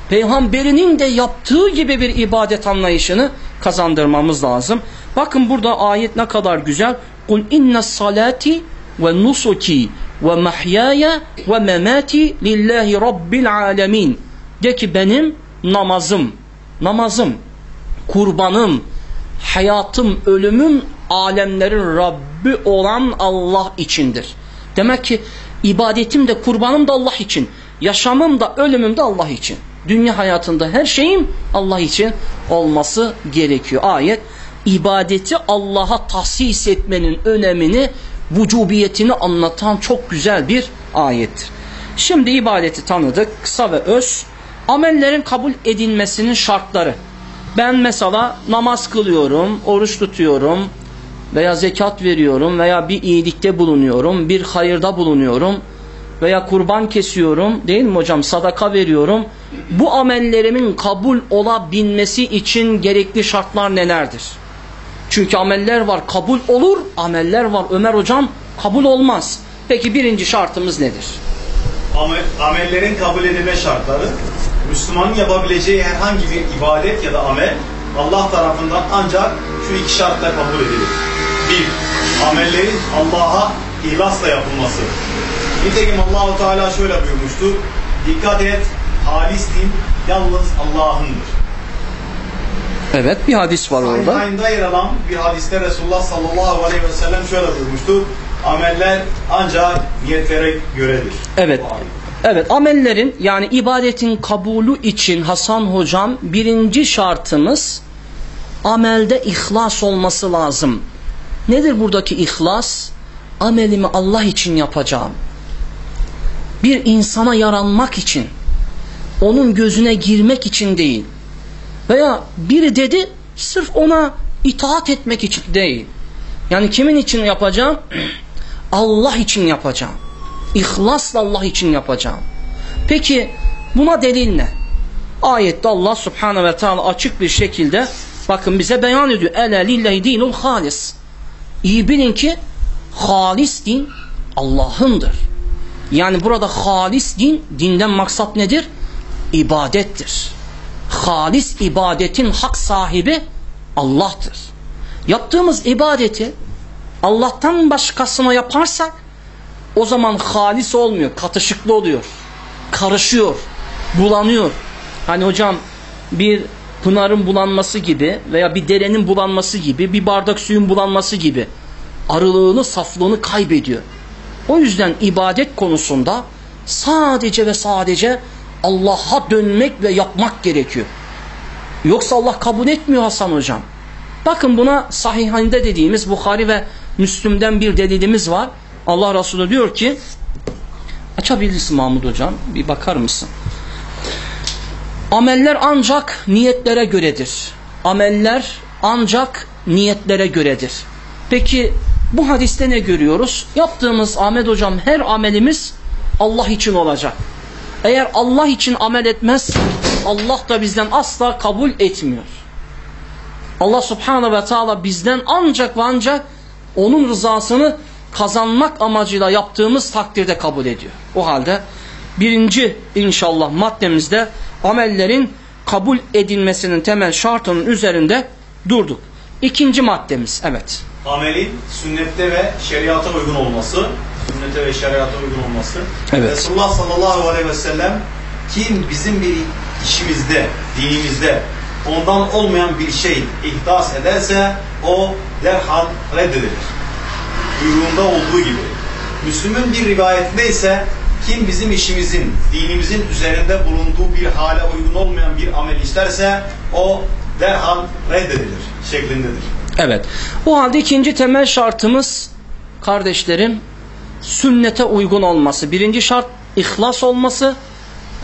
peygamberinin de yaptığı gibi bir ibadet anlayışını kazandırmamız lazım. Bakın burada ayet ne kadar güzel. Kul inna salati ve nusuki ve mahyaya ve memati lillahi rabbil alemin. De ki benim namazım, namazım, kurbanım, hayatım, ölümüm alemlerin Rabbi olan Allah içindir. Demek ki ibadetim de kurbanım da Allah için. Yaşamım da ölümüm de Allah için. Dünya hayatında her şeyim Allah için olması gerekiyor. Ayet ibadeti Allah'a tahsis etmenin önemini, vücubiyetini anlatan çok güzel bir ayettir. Şimdi ibadeti tanıdık. Kısa ve öz. Amellerin kabul edilmesinin şartları. Ben mesela namaz kılıyorum, oruç tutuyorum veya zekat veriyorum veya bir iyilikte bulunuyorum, bir hayırda bulunuyorum veya kurban kesiyorum değil mi hocam sadaka veriyorum. Bu amellerimin kabul olabilmesi için gerekli şartlar nelerdir? Çünkü ameller var kabul olur, ameller var Ömer hocam kabul olmaz. Peki birinci şartımız nedir? Amel, amellerin kabul edilme şartları Müslümanın yapabileceği herhangi bir ibadet ya da amel Allah tarafından ancak şu iki şartla kabul edilir. Bir, amellerin Allah'a ihlasla yapılması. Nitekim Allahu Teala şöyle buyurmuştu. Dikkat et, halis din yalnız Allah'ındır. Evet bir hadis var orada. Sahihayında yer alan bir hadiste Resulullah sallallahu aleyhi ve sellem şöyle buyurmuştu. Ameller ancak niyetlere göredir. Evet. Evet amellerin yani ibadetin kabulü için Hasan hocam birinci şartımız amelde ihlas olması lazım. Nedir buradaki ihlas? Amelimi Allah için yapacağım. Bir insana yaranmak için, onun gözüne girmek için değil. Veya biri dedi sırf ona itaat etmek için değil. Yani kimin için yapacağım? <clears throat> Allah için yapacağım. İhlasla Allah için yapacağım. Peki buna delil ne? Ayette Allah subhanahu ve teala açık bir şekilde bakın bize beyan ediyor. Ele lillahi dinul halis. İyi bilin ki halis din Allah'ındır. Yani burada halis din, dinden maksat nedir? İbadettir. Halis ibadetin hak sahibi Allah'tır. Yaptığımız ibadeti Allah'tan başkasına yaparsak o zaman halis olmuyor, katışıklı oluyor, karışıyor, bulanıyor. Hani hocam bir pınarın bulanması gibi veya bir derenin bulanması gibi, bir bardak suyun bulanması gibi arılığını, saflığını kaybediyor. O yüzden ibadet konusunda sadece ve sadece Allah'a dönmek ve yapmak gerekiyor. Yoksa Allah kabul etmiyor Hasan hocam. Bakın buna sahihinde dediğimiz Bukhari ve Müslüm'den bir delilimiz var. Allah Resulü diyor ki açabilirsin Mahmud hocam bir bakar mısın? Ameller ancak niyetlere göredir. Ameller ancak niyetlere göredir. Peki bu hadiste ne görüyoruz? Yaptığımız Ahmet hocam her amelimiz Allah için olacak. Eğer Allah için amel etmez Allah da bizden asla kabul etmiyor. Allah subhanahu ve taala bizden ancak ve ancak onun rızasını kazanmak amacıyla yaptığımız takdirde kabul ediyor. O halde birinci inşallah maddemizde amellerin kabul edilmesinin temel şartının üzerinde durduk. İkinci maddemiz evet. Amelin sünnette ve şeriata uygun olması, sünnete ve şeriata uygun olması. Evet. Resulullah sallallahu aleyhi ve sellem kim bizim bir işimizde, dinimizde ondan olmayan bir şey ihdas ederse o derhal reddedilir. Buyruğunda olduğu gibi. Müslüm'ün bir rivayetinde ise kim bizim işimizin, dinimizin üzerinde bulunduğu bir hale uygun olmayan bir amel işlerse o derhal reddedilir şeklindedir. Evet. O halde ikinci temel şartımız kardeşlerim sünnete uygun olması. Birinci şart ihlas olması.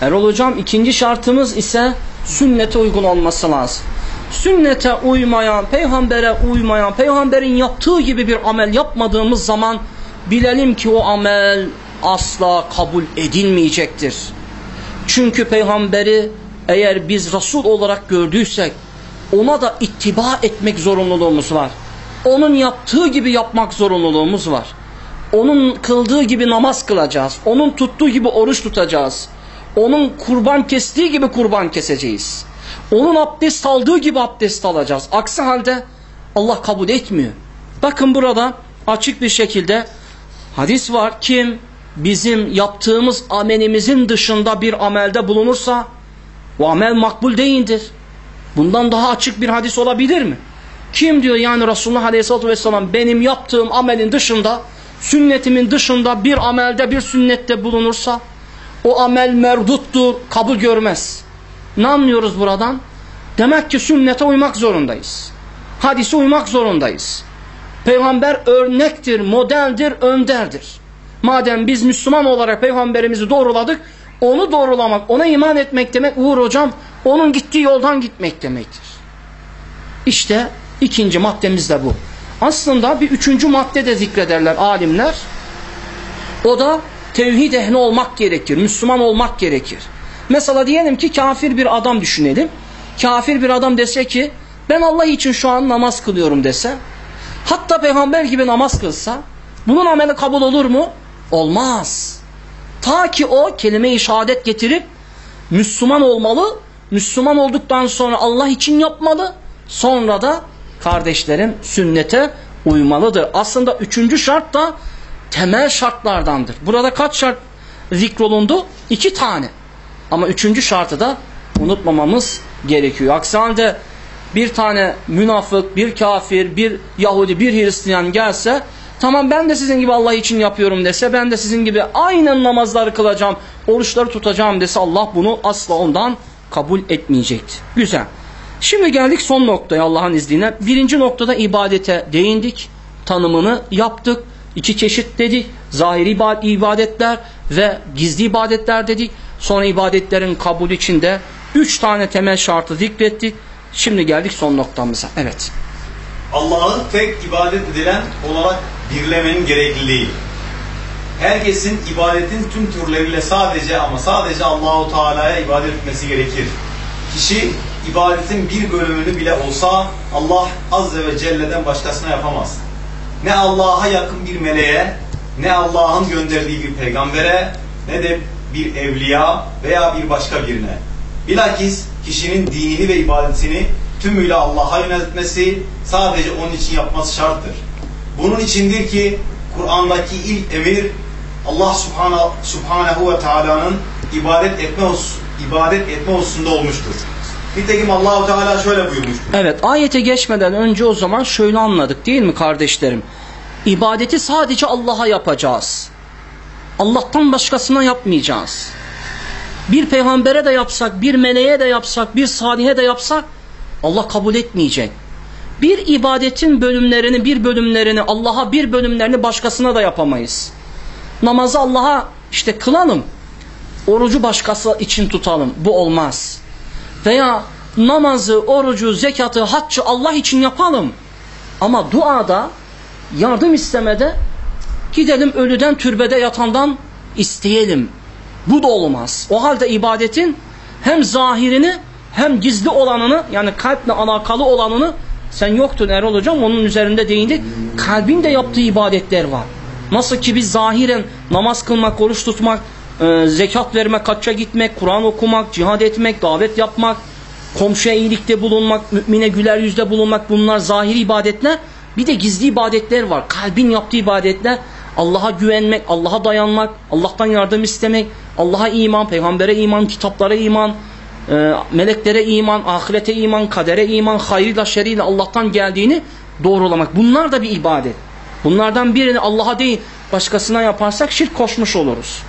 Erol hocam ikinci şartımız ise sünnete uygun olması lazım. Sünnete uymayan, peygambere uymayan, peygamberin yaptığı gibi bir amel yapmadığımız zaman bilelim ki o amel asla kabul edilmeyecektir. Çünkü peygamberi eğer biz Resul olarak gördüysek ona da ittiba etmek zorunluluğumuz var. Onun yaptığı gibi yapmak zorunluluğumuz var. Onun kıldığı gibi namaz kılacağız. Onun tuttuğu gibi oruç tutacağız. Onun kurban kestiği gibi kurban keseceğiz. Onun abdest aldığı gibi abdest alacağız. Aksi halde Allah kabul etmiyor. Bakın burada açık bir şekilde hadis var. Kim bizim yaptığımız amelimizin dışında bir amelde bulunursa o amel makbul değildir. Bundan daha açık bir hadis olabilir mi? Kim diyor yani Resulullah Aleyhisselatü Vesselam benim yaptığım amelin dışında, sünnetimin dışında bir amelde bir sünnette bulunursa o amel merduttur, kabul görmez. Ne anlıyoruz buradan? Demek ki sünnete uymak zorundayız. Hadise uymak zorundayız. Peygamber örnektir, modeldir, önderdir. Madem biz Müslüman olarak peygamberimizi doğruladık, onu doğrulamak, ona iman etmek demek Uğur hocam onun gittiği yoldan gitmek demektir. İşte ikinci maddemiz de bu. Aslında bir üçüncü madde de zikrederler alimler. O da tevhid ehli olmak gerekir. Müslüman olmak gerekir. Mesela diyelim ki kafir bir adam düşünelim. Kafir bir adam dese ki ben Allah için şu an namaz kılıyorum dese. Hatta peygamber gibi namaz kılsa bunun ameli kabul olur mu? Olmaz. Ta ki o kelime-i şehadet getirip Müslüman olmalı. Müslüman olduktan sonra Allah için yapmalı. Sonra da kardeşlerim sünnete uymalıdır. Aslında üçüncü şart da temel şartlardandır. Burada kaç şart zikrolundu? İki tane. Ama üçüncü şartı da unutmamamız gerekiyor. Aksi halde bir tane münafık, bir kafir, bir Yahudi, bir Hristiyan gelse tamam ben de sizin gibi Allah için yapıyorum dese ben de sizin gibi aynen namazları kılacağım, oruçları tutacağım dese Allah bunu asla ondan kabul etmeyecekti. Güzel. Şimdi geldik son noktaya Allah'ın izniyle. Birinci noktada ibadete değindik. Tanımını yaptık. İki çeşit dedik. Zahiri ibadetler ve gizli ibadetler dedik. Sonra ibadetlerin kabul içinde üç tane temel şartı zikrettik. Şimdi geldik son noktamıza. Evet. Allah'ı tek ibadet edilen olarak birlemenin gerekliliği. Herkesin ibadetin tüm türleriyle sadece ama sadece Allahu Teala'ya ibadet etmesi gerekir. Kişi ibadetin bir bölümünü bile olsa Allah Azze ve Celle'den başkasına yapamaz. Ne Allah'a yakın bir meleğe, ne Allah'ın gönderdiği bir peygambere, ne de bir evliya veya bir başka birine. Bilakis kişinin dinini ve ibadetini tümüyle Allah'a yöneltmesi, sadece onun için yapması şarttır. Bunun içindir ki Kur'an'daki ilk emir Allah Subhanahu, Subhanahu ve Teala'nın ibadet etme ibadet etme hususunda olmuştur. Nitekim Allahu Teala şöyle buyurmuştur. Evet, ayete geçmeden önce o zaman şöyle anladık değil mi kardeşlerim? İbadeti sadece Allah'a yapacağız. Allah'tan başkasına yapmayacağız. Bir peygambere de yapsak, bir meleğe de yapsak, bir salihe de yapsak Allah kabul etmeyecek. Bir ibadetin bölümlerini, bir bölümlerini Allah'a, bir bölümlerini başkasına da yapamayız. Namazı Allah'a işte kılalım. Orucu başkası için tutalım. Bu olmaz. Veya namazı, orucu, zekatı, haccı Allah için yapalım. Ama duada, yardım istemede gidelim ölüden türbede yatandan isteyelim. Bu da olmaz. O halde ibadetin hem zahirini hem gizli olanını yani kalple alakalı olanını sen yoktun Erol hocam onun üzerinde değindik. Kalbin de yaptığı ibadetler var. Nasıl ki biz zahiren namaz kılmak, oruç tutmak, e, zekat vermek, hacca gitmek, Kur'an okumak, cihad etmek, davet yapmak, komşuya iyilikte bulunmak, mümine güler yüzde bulunmak bunlar zahiri ibadetler. Bir de gizli ibadetler var. Kalbin yaptığı ibadetler. Allah'a güvenmek, Allah'a dayanmak, Allah'tan yardım istemek, Allah'a iman, peygambere iman, kitaplara iman, e, meleklere iman, ahirete iman, kadere iman, hayrıyla şeriyle Allah'tan geldiğini doğrulamak. Bunlar da bir ibadet. Bunlardan birini Allah'a değil başkasına yaparsak şirk koşmuş oluruz.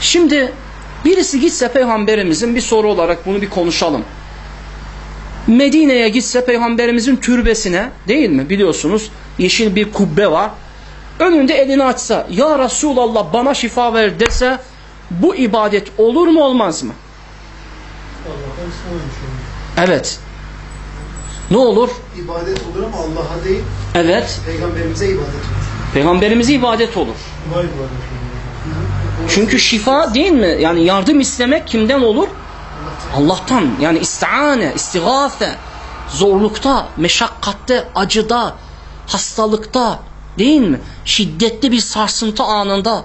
Şimdi birisi gitse peygamberimizin bir soru olarak bunu bir konuşalım. Medine'ye gitse peygamberimizin türbesine değil mi biliyorsunuz yeşil bir kubbe var. Önünde elini açsa ya Resulallah bana şifa ver dese bu ibadet olur mu olmaz mı? Evet. Ne olur? İbadet olur ama Allah'a değil, Evet. Peygamberimize ibadet olur. Peygamberimize ibadet olur. Vay ibadet olur. Çünkü şifa değil mi? Yani yardım istemek kimden olur? Allah'tan. Yani istiane, istigâfe, zorlukta, meşakkatte, acıda, hastalıkta değil mi? Şiddetli bir sarsıntı anında.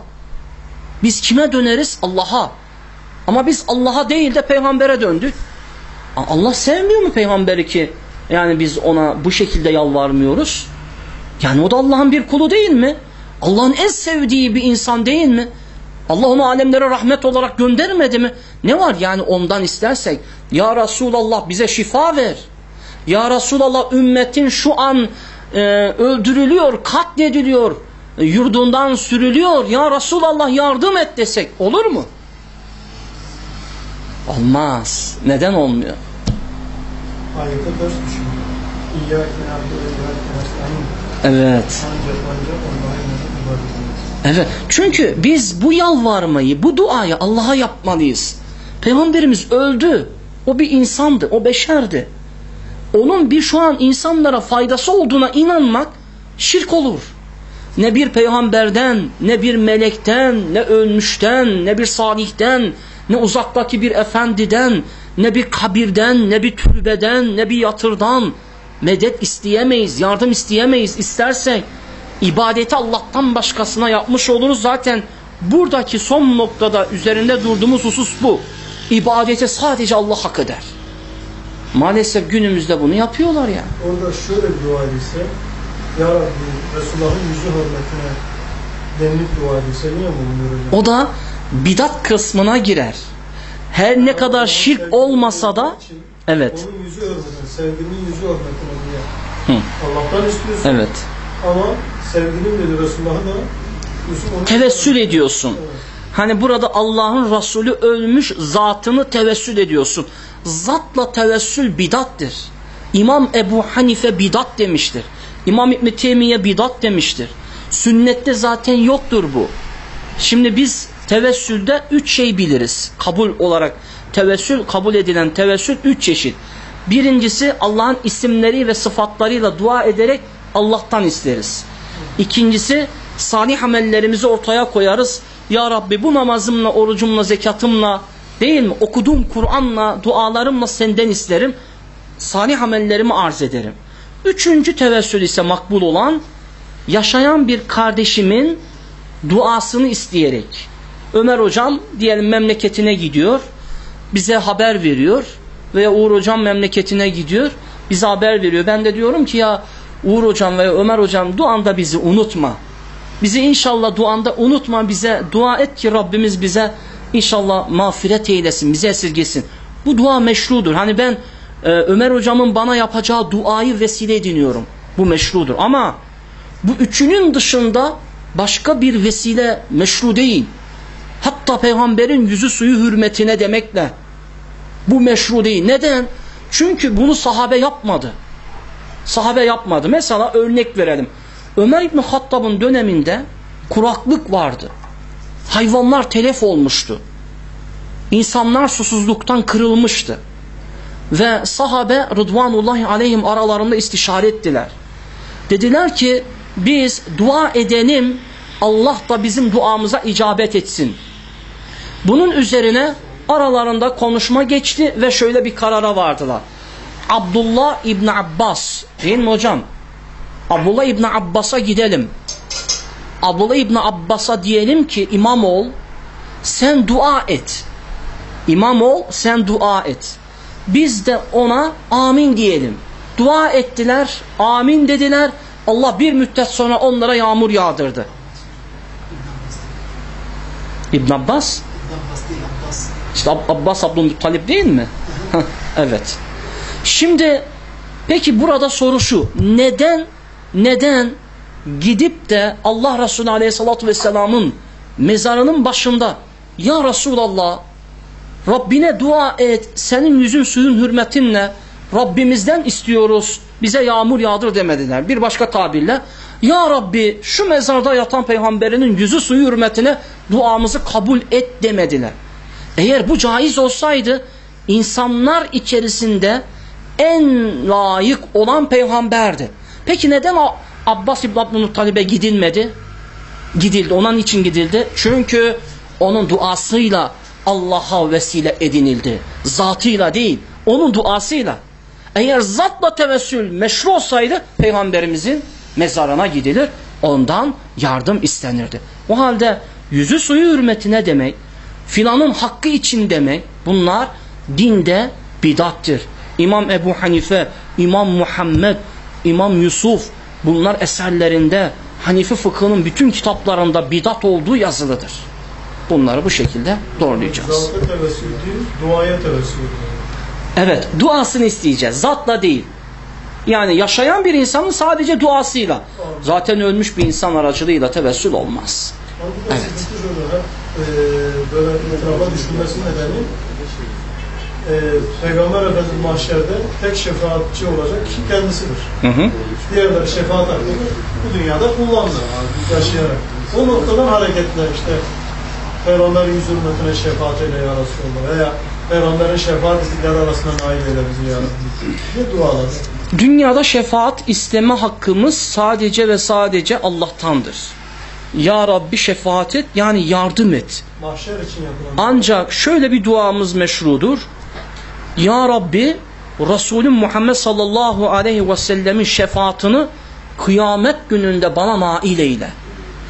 Biz kime döneriz? Allah'a. Ama biz Allah'a değil de peygambere döndük. Allah sevmiyor mu peygamberi ki? Yani biz ona bu şekilde yalvarmıyoruz. Yani o da Allah'ın bir kulu değil mi? Allah'ın en sevdiği bir insan değil mi? Allah onu alemlere rahmet olarak göndermedi mi? Ne var yani ondan istersek? Ya Resulallah bize şifa ver. Ya Resulallah ümmetin şu an e, öldürülüyor, katlediliyor, e, yurdundan sürülüyor. Ya Resulallah yardım et desek olur mu? Olmaz. Neden olmuyor? Ayete ters düşüyor. Evet. Evet. Çünkü biz bu yalvarmayı, bu duayı Allah'a yapmalıyız. Peygamberimiz öldü. O bir insandı, o beşerdi. Onun bir şu an insanlara faydası olduğuna inanmak şirk olur. Ne bir peygamberden, ne bir melekten, ne ölmüşten, ne bir salihten, ne uzaktaki bir efendiden, ne bir kabirden, ne bir türbeden, ne bir yatırdan medet isteyemeyiz, yardım isteyemeyiz. İstersek ibadeti Allah'tan başkasına yapmış oluruz. Zaten buradaki son noktada üzerinde durduğumuz husus bu. İbadeti sadece Allah hak eder. Maalesef günümüzde bunu yapıyorlar ya. Orada şöyle bir dua edilse, Ya Rabbi Resulullah'ın yüzü hürmetine denilip dua edilse niye hocam? O da bidat kısmına girer. Her ne kadar şirk olmasa da evet. Onun yüzü hürmetine, sevginin yüzü hürmetine diye. Hı. Allah'tan istiyorsun Evet. ama sevginin dedi Resulullah'a da Tevessül ediyorsun. Evet. Hani burada Allah'ın Resulü ölmüş zatını tevessül ediyorsun. Zatla tevessül bidattir. İmam Ebu Hanife bidat demiştir. İmam İbn Teymiye bidat demiştir. Sünnette zaten yoktur bu. Şimdi biz tevessülde üç şey biliriz. Kabul olarak tevessül, kabul edilen tevessül üç çeşit. Birincisi Allah'ın isimleri ve sıfatlarıyla dua ederek Allah'tan isteriz. İkincisi salih amellerimizi ortaya koyarız. Ya Rabbi bu namazımla, orucumla, zekatımla değil mi? Okuduğum Kur'an'la, dualarımla senden isterim. Salih amellerimi arz ederim. Üçüncü tevessül ise makbul olan yaşayan bir kardeşimin duasını isteyerek. Ömer hocam diyelim memleketine gidiyor. Bize haber veriyor. Veya Uğur hocam memleketine gidiyor. Bize haber veriyor. Ben de diyorum ki ya Uğur hocam veya Ömer hocam duanda bizi unutma. Bizi inşallah duanda unutma bize dua et ki Rabbimiz bize inşallah mağfiret eylesin bize esirgesin. Bu dua meşrudur. Hani ben e, Ömer hocamın bana yapacağı duayı vesile ediniyorum. Bu meşrudur ama bu üçünün dışında başka bir vesile meşru değil. Hatta peygamberin yüzü suyu hürmetine demekle bu meşru değil. Neden? Çünkü bunu sahabe yapmadı. Sahabe yapmadı. Mesela örnek verelim. Ömer İbni Hattab'ın döneminde kuraklık vardı. Hayvanlar telef olmuştu. İnsanlar susuzluktan kırılmıştı. Ve sahabe Rıdvanullahi aleyhim aralarında istişare ettiler. Dediler ki biz dua edelim Allah da bizim duamıza icabet etsin. Bunun üzerine aralarında konuşma geçti ve şöyle bir karara vardılar. Abdullah İbni Abbas değil mi hocam? Abdullah İbni Abbas'a gidelim. Abdullah İbni Abbas'a diyelim ki imam ol sen dua et. İmam ol sen dua et. Biz de ona amin diyelim. Dua ettiler, amin dediler. Allah bir müddet sonra onlara yağmur yağdırdı. İbn İbn Abbas. İşte Ab- Abbas Abdülmuttalip değil mi? Evet. Şimdi peki burada soru şu. Neden neden gidip de Allah Resulü Aleyhisselatü Vesselam'ın mezarının başında Ya Resulallah Rabbine dua et senin yüzün suyun hürmetinle Rabbimizden istiyoruz bize yağmur yağdır demediler. Bir başka tabirle Ya Rabbi şu mezarda yatan peygamberinin yüzü suyu hürmetine duamızı kabul et demediler. Eğer bu caiz olsaydı insanlar içerisinde en layık olan peygamberdi. Peki neden o Abbas İbn Abdülmuttalib'e gidilmedi? Gidildi. Onun için gidildi. Çünkü onun duasıyla Allah'a vesile edinildi. Zatıyla değil, onun duasıyla. Eğer zatla tevessül meşru olsaydı peygamberimizin mezarına gidilir, ondan yardım istenirdi. O halde yüzü suyu hürmetine demek, filanın hakkı için demek bunlar dinde bidattır. İmam Ebu Hanife, İmam Muhammed, İmam Yusuf bunlar eserlerinde Hanifi fıkhının bütün kitaplarında bidat olduğu yazılıdır. Bunları bu şekilde doğrulayacağız. Duaya. Evet, duasını isteyeceğiz. Zatla değil. Yani yaşayan bir insanın sadece duasıyla. Zaten ölmüş bir insan aracılığıyla tevessül olmaz. Evet. E, böyle etrafa düşülmesinin nedeni e, Peygamber Efendimiz mahşerde tek şefaatçi olacak kişi kendisidir. Hı hı. Diğerleri şefaat hakkını bu dünyada kullandı yaşayarak. O noktadan hareketle işte Peygamberin yüz hürmetine şefaat eyle ya Resulallah veya Peygamberin şefaat istikleri arasında nail eyle bizi ya. Ne dualar? Dünyada şefaat isteme hakkımız sadece ve sadece Allah'tandır. Ya Rabbi şefaat et yani yardım et. Mahşer için yapılan. Ancak şöyle bir duamız meşrudur. Ya Rabbi Resulüm Muhammed sallallahu aleyhi ve sellemin şefaatini kıyamet gününde bana nail eyle.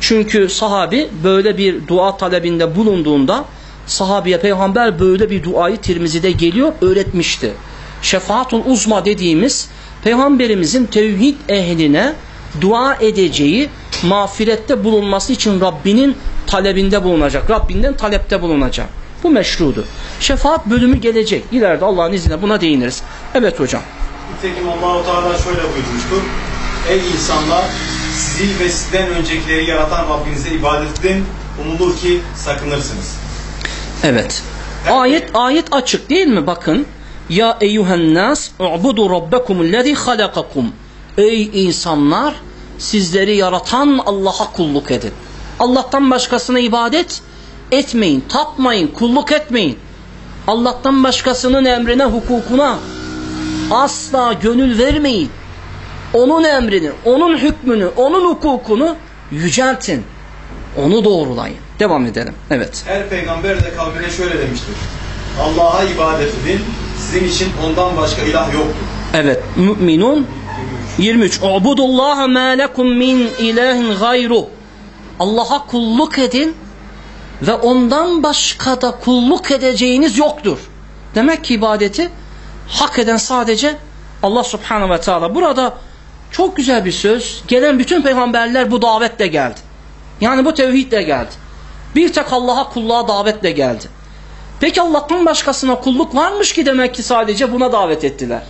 Çünkü sahabi böyle bir dua talebinde bulunduğunda sahabiye peygamber böyle bir duayı Tirmizi'de geliyor öğretmişti. Şefaatul uzma dediğimiz peygamberimizin tevhid ehline dua edeceği mağfirette bulunması için Rabbinin talebinde bulunacak. Rabbinden talepte bulunacak. Bu meşrudur. Şefaat bölümü gelecek. İleride Allah'ın izniyle buna değiniriz. Evet hocam. Nitekim Allah-u Teala şöyle buyurmuştur. Ey insanlar sizi ve sizden öncekileri yaratan Rabbinize ibadet edin. Umulur ki sakınırsınız. Evet. Ayet ayet açık değil mi? Bakın. Ya eyyuhen nas u'budu rabbekumullezî halakakum. Ey insanlar sizleri yaratan Allah'a kulluk edin. Allah'tan başkasına ibadet etmeyin, tapmayın, kulluk etmeyin. Allah'tan başkasının emrine, hukukuna asla gönül vermeyin. Onun emrini, onun hükmünü, onun hukukunu yüceltin. Onu doğrulayın. Devam edelim. Evet. Her peygamber de kavmine şöyle demiştir. Allah'a ibadet edin. Sizin için ondan başka ilah yoktur. Evet. Müminun 23. Ubudullaha ma lekum min ilahin gayru. Allah'a kulluk edin ve ondan başka da kulluk edeceğiniz yoktur. Demek ki ibadeti hak eden sadece Allah subhanahu ve teala. Burada çok güzel bir söz. Gelen bütün peygamberler bu davetle geldi. Yani bu tevhidle geldi. Bir tek Allah'a kulluğa davetle geldi. Peki Allah'tan başkasına kulluk varmış ki demek ki sadece buna davet ettiler.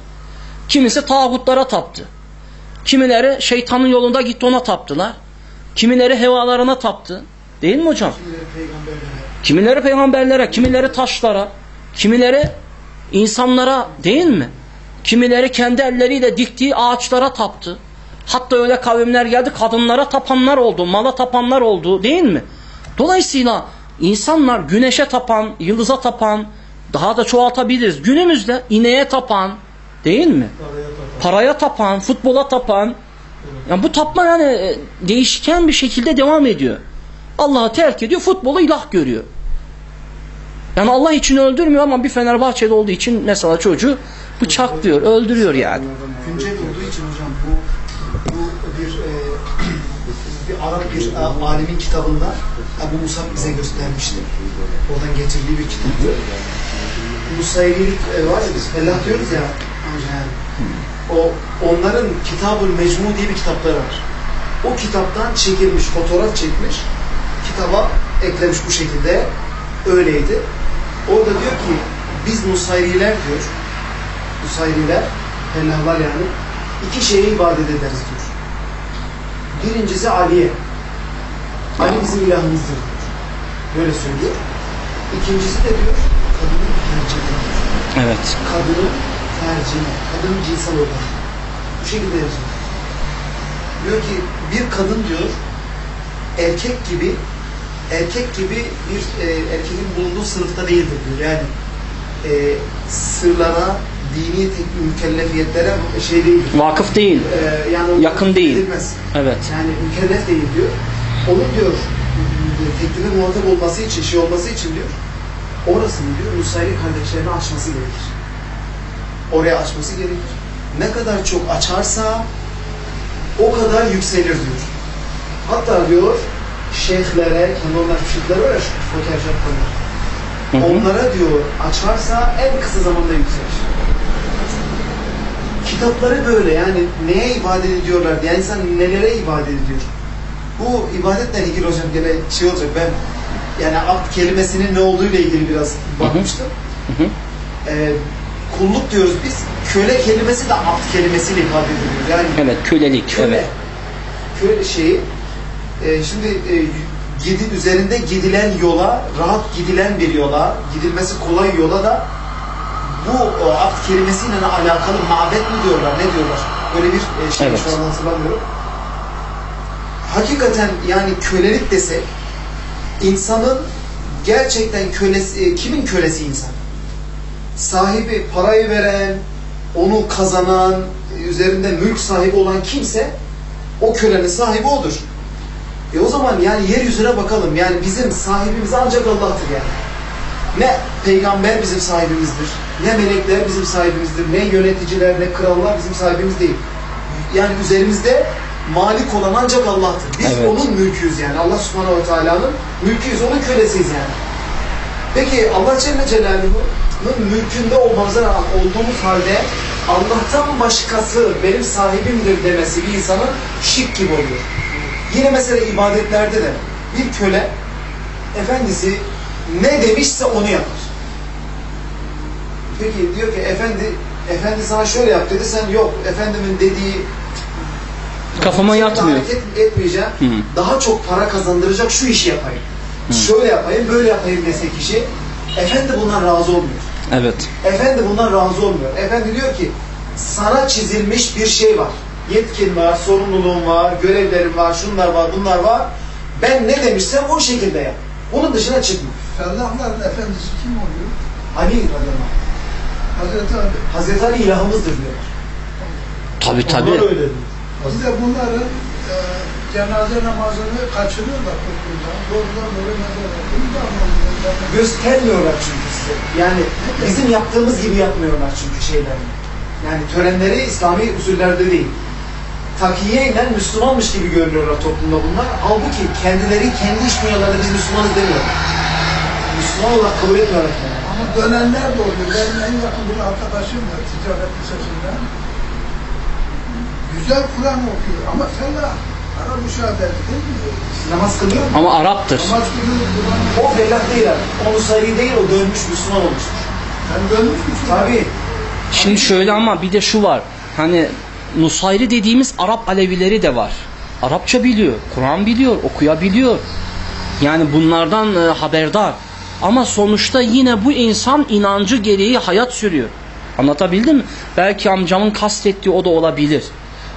Kimisi tağutlara taptı. Kimileri şeytanın yolunda gitti ona taptılar. Kimileri hevalarına taptı. Değil mi hocam? Kimileri peygamberlere, kimileri taşlara, kimileri insanlara değil mi? Kimileri kendi elleriyle diktiği ağaçlara taptı. Hatta öyle kavimler geldi kadınlara tapanlar oldu, mala tapanlar oldu değil mi? Dolayısıyla insanlar güneşe tapan, yıldıza tapan, daha da çoğaltabiliriz. Günümüzde ineğe tapan değil mi? Paraya tapan, futbola tapan. Yani bu tapma yani e, değişken bir şekilde devam ediyor. Allah'ı terk ediyor, futbolu ilah görüyor. Yani Allah için öldürmüyor ama bir Fenerbahçe'de olduğu için mesela çocuğu bıçaklıyor, öldürüyor yani. Güncel olduğu için hocam bu bu bir e, <clears throat> bir Arap bir e, alimin kitabında Ebu Musab bize göstermişti. Oradan getirdiği bir kitaptı. Nusayrilik e, var ya biz fellah diyoruz ya amca yani. O onların Kitabul Mecmu diye bir kitapları var. O kitaptan çekilmiş, fotoğraf çekmiş, kitaba eklemiş bu şekilde. Öyleydi. Orada diyor ki biz Nusayriler diyor. Nusayriler, fellahlar yani iki şeye ibadet ederiz diyor. Birincisi Ali'ye. Ali bizim ilahımızdır diyor. Böyle söylüyor. İkincisi de diyor kadının tercihine diyor. Evet. Kadının tercihine, kadının cinsel organı. Bu şekilde yazıyor. Diyor ki bir kadın diyor erkek gibi erkek gibi bir e, erkeğin bulunduğu sınıfta değildir diyor. Yani e, sırlara, dini mükellefiyetlere şey değil. Vakıf değil. E, yani Yakın değil. edilmez. Evet. Yani mükellef değil diyor. Onun diyor teklife muhatap olması için, şey olması için diyor orasını diyor Nusayri kardeşlerine açması gerekir. Oraya açması gerekir. Ne kadar çok açarsa o kadar yükselir diyor. Hatta diyor şeyhlere, kendi onlar foker şapkalar. Hı hı. Onlara diyor açarsa en kısa zamanda yükselir. Kitapları böyle yani neye ibadet ediyorlar yani insan nelere ibadet ediyor. Bu ibadetle ilgili hocam gene şey olacak ben yani abd kelimesinin ne olduğuyla ilgili biraz bakmıştım. Hı hı. Ee, kulluk diyoruz biz. Köle kelimesi de abd kelimesiyle ifade ediliyor. Yani Evet, kölelik. köle. Evet. Köle şeyi e, şimdi e, gidi, üzerinde gidilen yola, rahat gidilen bir yola, gidilmesi kolay yola da bu o, abd kelimesiyle alakalı mabet mi diyorlar, ne diyorlar? Böyle bir e, şey Evet. şu an hatırlamıyorum. Hakikaten yani kölelik desek insanın gerçekten kölesi, e, kimin kölesi insan? Sahibi, parayı veren, onu kazanan, üzerinde mülk sahibi olan kimse o kölenin sahibi odur. E o zaman yani yeryüzüne bakalım. Yani bizim sahibimiz ancak Allah'tır yani. Ne peygamber bizim sahibimizdir, ne melekler bizim sahibimizdir, ne yöneticiler, ne krallar bizim sahibimiz değil. Yani üzerimizde malik olan ancak Allah'tır. Biz Evet. onun mülküyüz yani. Allah subhanahu ve teala'nın mülküyüz, onun kölesiyiz yani. Peki Allah Celle Celaluhu'nun mülkünde olmamıza rağmen olduğumuz halde Allah'tan başkası benim sahibimdir demesi bir insanın şirk gibi oluyor. Yine mesela ibadetlerde de bir köle efendisi ne demişse onu yapar. Peki diyor ki efendi efendi sana şöyle yap dedi sen yok efendimin dediği Kafama yatmıyor. hareket etmeyeceğim. Hı. Daha çok para kazandıracak şu işi yapayım. Şöyle yapayım, böyle yapayım dese kişi efendi bundan razı olmuyor. Evet. Efendi bundan razı olmuyor. Efendi diyor ki sana çizilmiş bir şey var. Yetkin var, sorumluluğun var, görevlerin var, şunlar var, bunlar var. Ben ne demişsem o şekilde yap. Bunun dışına çıkma. Fellahların efendisi kim oluyor? Ali radıyallahu anh. Hazreti Ali. Hazreti Ali ilahımızdır diyorlar. Tabi tabi. Onlar öyle diyor. Bir de bunların e, cenaze namazını kaçırıyorlar toplumdan. Doğrudan da anlamıyorlar. Göstermiyorlar çünkü. Yani bizim yaptığımız gibi yapmıyorlar çünkü şeylerini. Yani törenleri İslami usullerde değil. Takiyeyle Müslümanmış gibi görünüyorlar toplumda bunlar. Halbuki kendileri kendi iş dünyalarında biz Müslümanız demiyorlar. Müslüman olarak kabul etmiyorlar yani. Ama dönenler de oluyor. Benim en yakın bir arkadaşım var ticaret lisesinden. Güzel Kur'an okuyor ama fellah. Ara müşahede değil mi? Namaz kılıyor mu? Ama Arap'tır. Namaz kılıyor, O fellah değil abi. O Nusayri değil, o dönmüş Müslüman olmuştur. Sen dönmüş müsün? Tabii. Şimdi şöyle ama bir de şu var. Hani Nusayri dediğimiz Arap Alevileri de var. Arapça biliyor, Kur'an biliyor, okuyabiliyor. Yani bunlardan e, haberdar. Ama sonuçta yine bu insan inancı gereği hayat sürüyor. Anlatabildim mi? Belki amcamın kastettiği o da olabilir.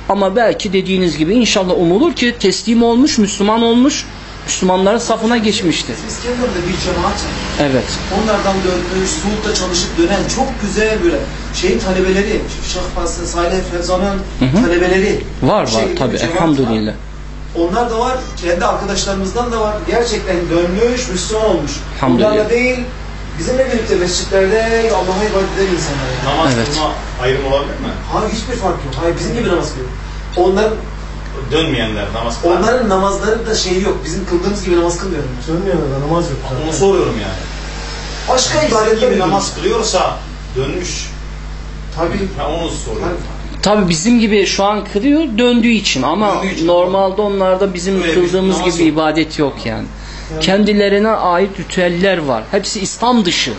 Ama belki dediğiniz gibi inşallah umulur ki teslim olmuş, Müslüman olmuş, Müslümanların safına geçmiştir. İskender'de bir cemaat var. Evet. Onlardan dönmüş, Suud'da çalışıp dönen çok güzel böyle şeyin talebeleri, Şahbaz'ın, Salih Fevzan'ın talebeleri. Var var bir tabi elhamdülillah. var. Onlar da var, kendi arkadaşlarımızdan da var. Gerçekten dönmüş, Müslüman olmuş. Bunlarla değil, bizimle birlikte mescitlerde Allah'a ibadet eden insanlar. Yani. Namaz Evet. kılma ayrım olabilir mi? Hayır hiçbir fark yok. Hayır bizim gibi namaz kılıyor. Onların, Dönmeyenler namaz kılar. onların namazları da şeyi yok. Bizim kıldığımız gibi namaz kılmıyorlar. Sönmeyen de namaz yok Onu zaten. soruyorum yani. Başka Bizim ibadetler gibi namaz kılıyorsa dönmüş. Tabii. Ben onu soruyorum. Tabi bizim gibi şu an kılıyor döndüğü için ama Döndüğü için. normalde onlarda bizim Öyle kıldığımız gibi yok. ibadet yok yani. Kendilerine ait ritüeller var. Hepsi İslam dışı.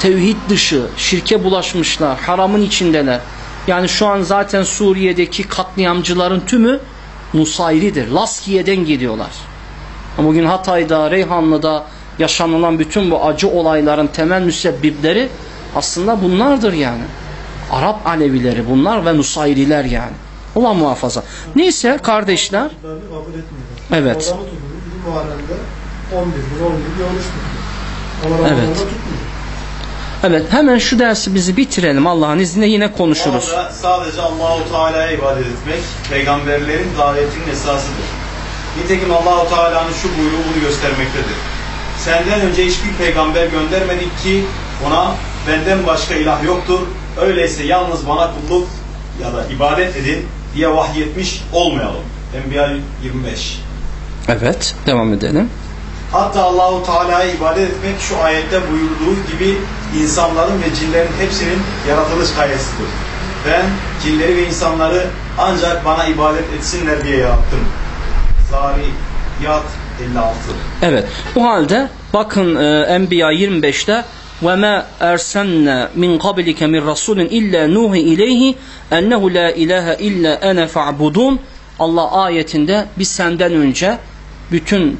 Tevhid dışı. Şirke bulaşmışlar. Haramın içindeler. Yani şu an zaten Suriye'deki katliamcıların tümü Nusayri'dir. Laskiye'den geliyorlar. Ama bugün Hatay'da, Reyhanlı'da yaşanılan bütün bu acı olayların temel müsebbipleri aslında bunlardır yani. Arap Alevileri bunlar ve Nusayriler yani. Allah muhafaza. Neyse kardeşler. Evet. Adamı tutuyor. Bir Muharrem'de 11 gün 10 gün bir oruç tutuyor. Ama Ramazan'da Evet. tutmuyor. Evet hemen şu dersimizi bitirelim Allah'ın izniyle yine konuşuruz. Orada sadece Allahu Teala'ya ibadet etmek peygamberlerin davetinin esasıdır. Nitekim Allahu Teala'nın şu buyruğu bunu göstermektedir. Senden önce hiçbir peygamber göndermedik ki ona benden başka ilah yoktur. Öyleyse yalnız bana kulluk ya da ibadet edin diye vahyetmiş olmayalım. Enbiya 25. Evet devam edelim. Hatta Allahu Teala'ya ibadet etmek şu ayette buyurduğu gibi insanların ve cinlerin hepsinin yaratılış gayesidir. Ben cinleri ve insanları ancak bana ibadet etsinler diye yarattım. Zariyat 56. Evet bu halde bakın e, Enbiya 25'te وَمَا أَرْسَلْنَا مِنْ قَبْلِكَ مِنْ رَسُولٍ إِلَّا نُوهِ إِلَيْهِ اَنَّهُ لَا إِلَٰهَ إِلَّا أَنَا فَاعْبُدُونَ Allah ayetinde biz senden önce bütün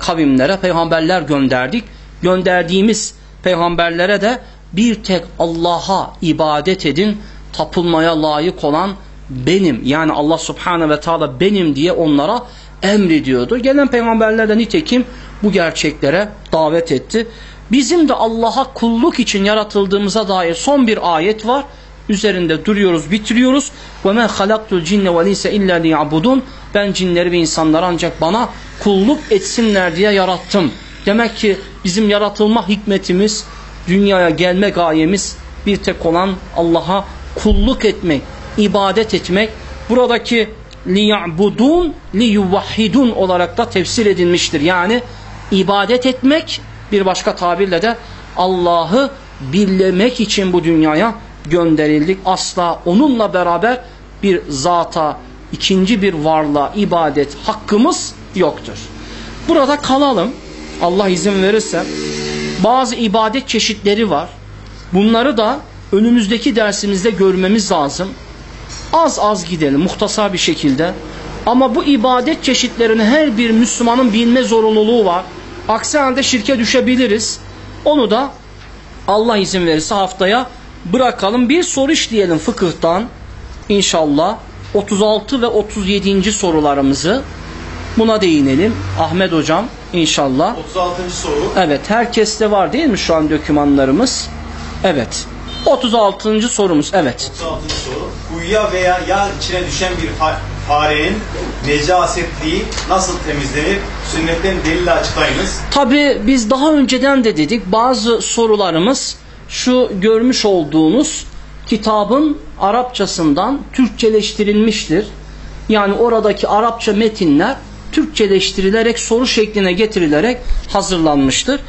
kavimlere peygamberler gönderdik. Gönderdiğimiz peygamberlere de bir tek Allah'a ibadet edin, tapılmaya layık olan benim yani Allah subhanahu ve taala benim diye onlara emrediyordu. Gelen peygamberler de nitekim bu gerçeklere davet etti. Bizim de Allah'a kulluk için yaratıldığımıza dair son bir ayet var. Üzerinde duruyoruz, bitiriyoruz. Ve men halaktul cinne ve insa illa liyabudun. Ben cinleri ve insanları ancak bana kulluk etsinler diye yarattım. Demek ki bizim yaratılma hikmetimiz, dünyaya gelme gayemiz bir tek olan Allah'a kulluk etmek, ibadet etmek. Buradaki liya'budun liyuvahhidun olarak da tefsir edilmiştir. Yani ibadet etmek bir başka tabirle de Allah'ı birlemek için bu dünyaya gönderildik. Asla onunla beraber bir zata, ikinci bir varlığa ibadet hakkımız yoktur. Burada kalalım. Allah izin verirse bazı ibadet çeşitleri var. Bunları da önümüzdeki dersimizde görmemiz lazım. Az az gidelim muhtasar bir şekilde. Ama bu ibadet çeşitlerini her bir Müslümanın bilme zorunluluğu var. Aksi halde şirke düşebiliriz. Onu da Allah izin verirse haftaya bırakalım. Bir soru işleyelim fıkıhtan. İnşallah 36 ve 37. sorularımızı buna değinelim. Ahmet hocam inşallah. 36. soru. Evet herkeste var değil mi şu an dokümanlarımız? Evet. 36. sorumuz evet. 36. soru. Kuyuya veya yağ içine düşen bir fa- farenin necasetliği nasıl temizlenir? Sünnetten delille açıklayınız. Tabi biz daha önceden de dedik bazı sorularımız şu görmüş olduğunuz kitabın Arapçasından Türkçeleştirilmiştir. Yani oradaki Arapça metinler Türkçeleştirilerek soru şekline getirilerek hazırlanmıştır.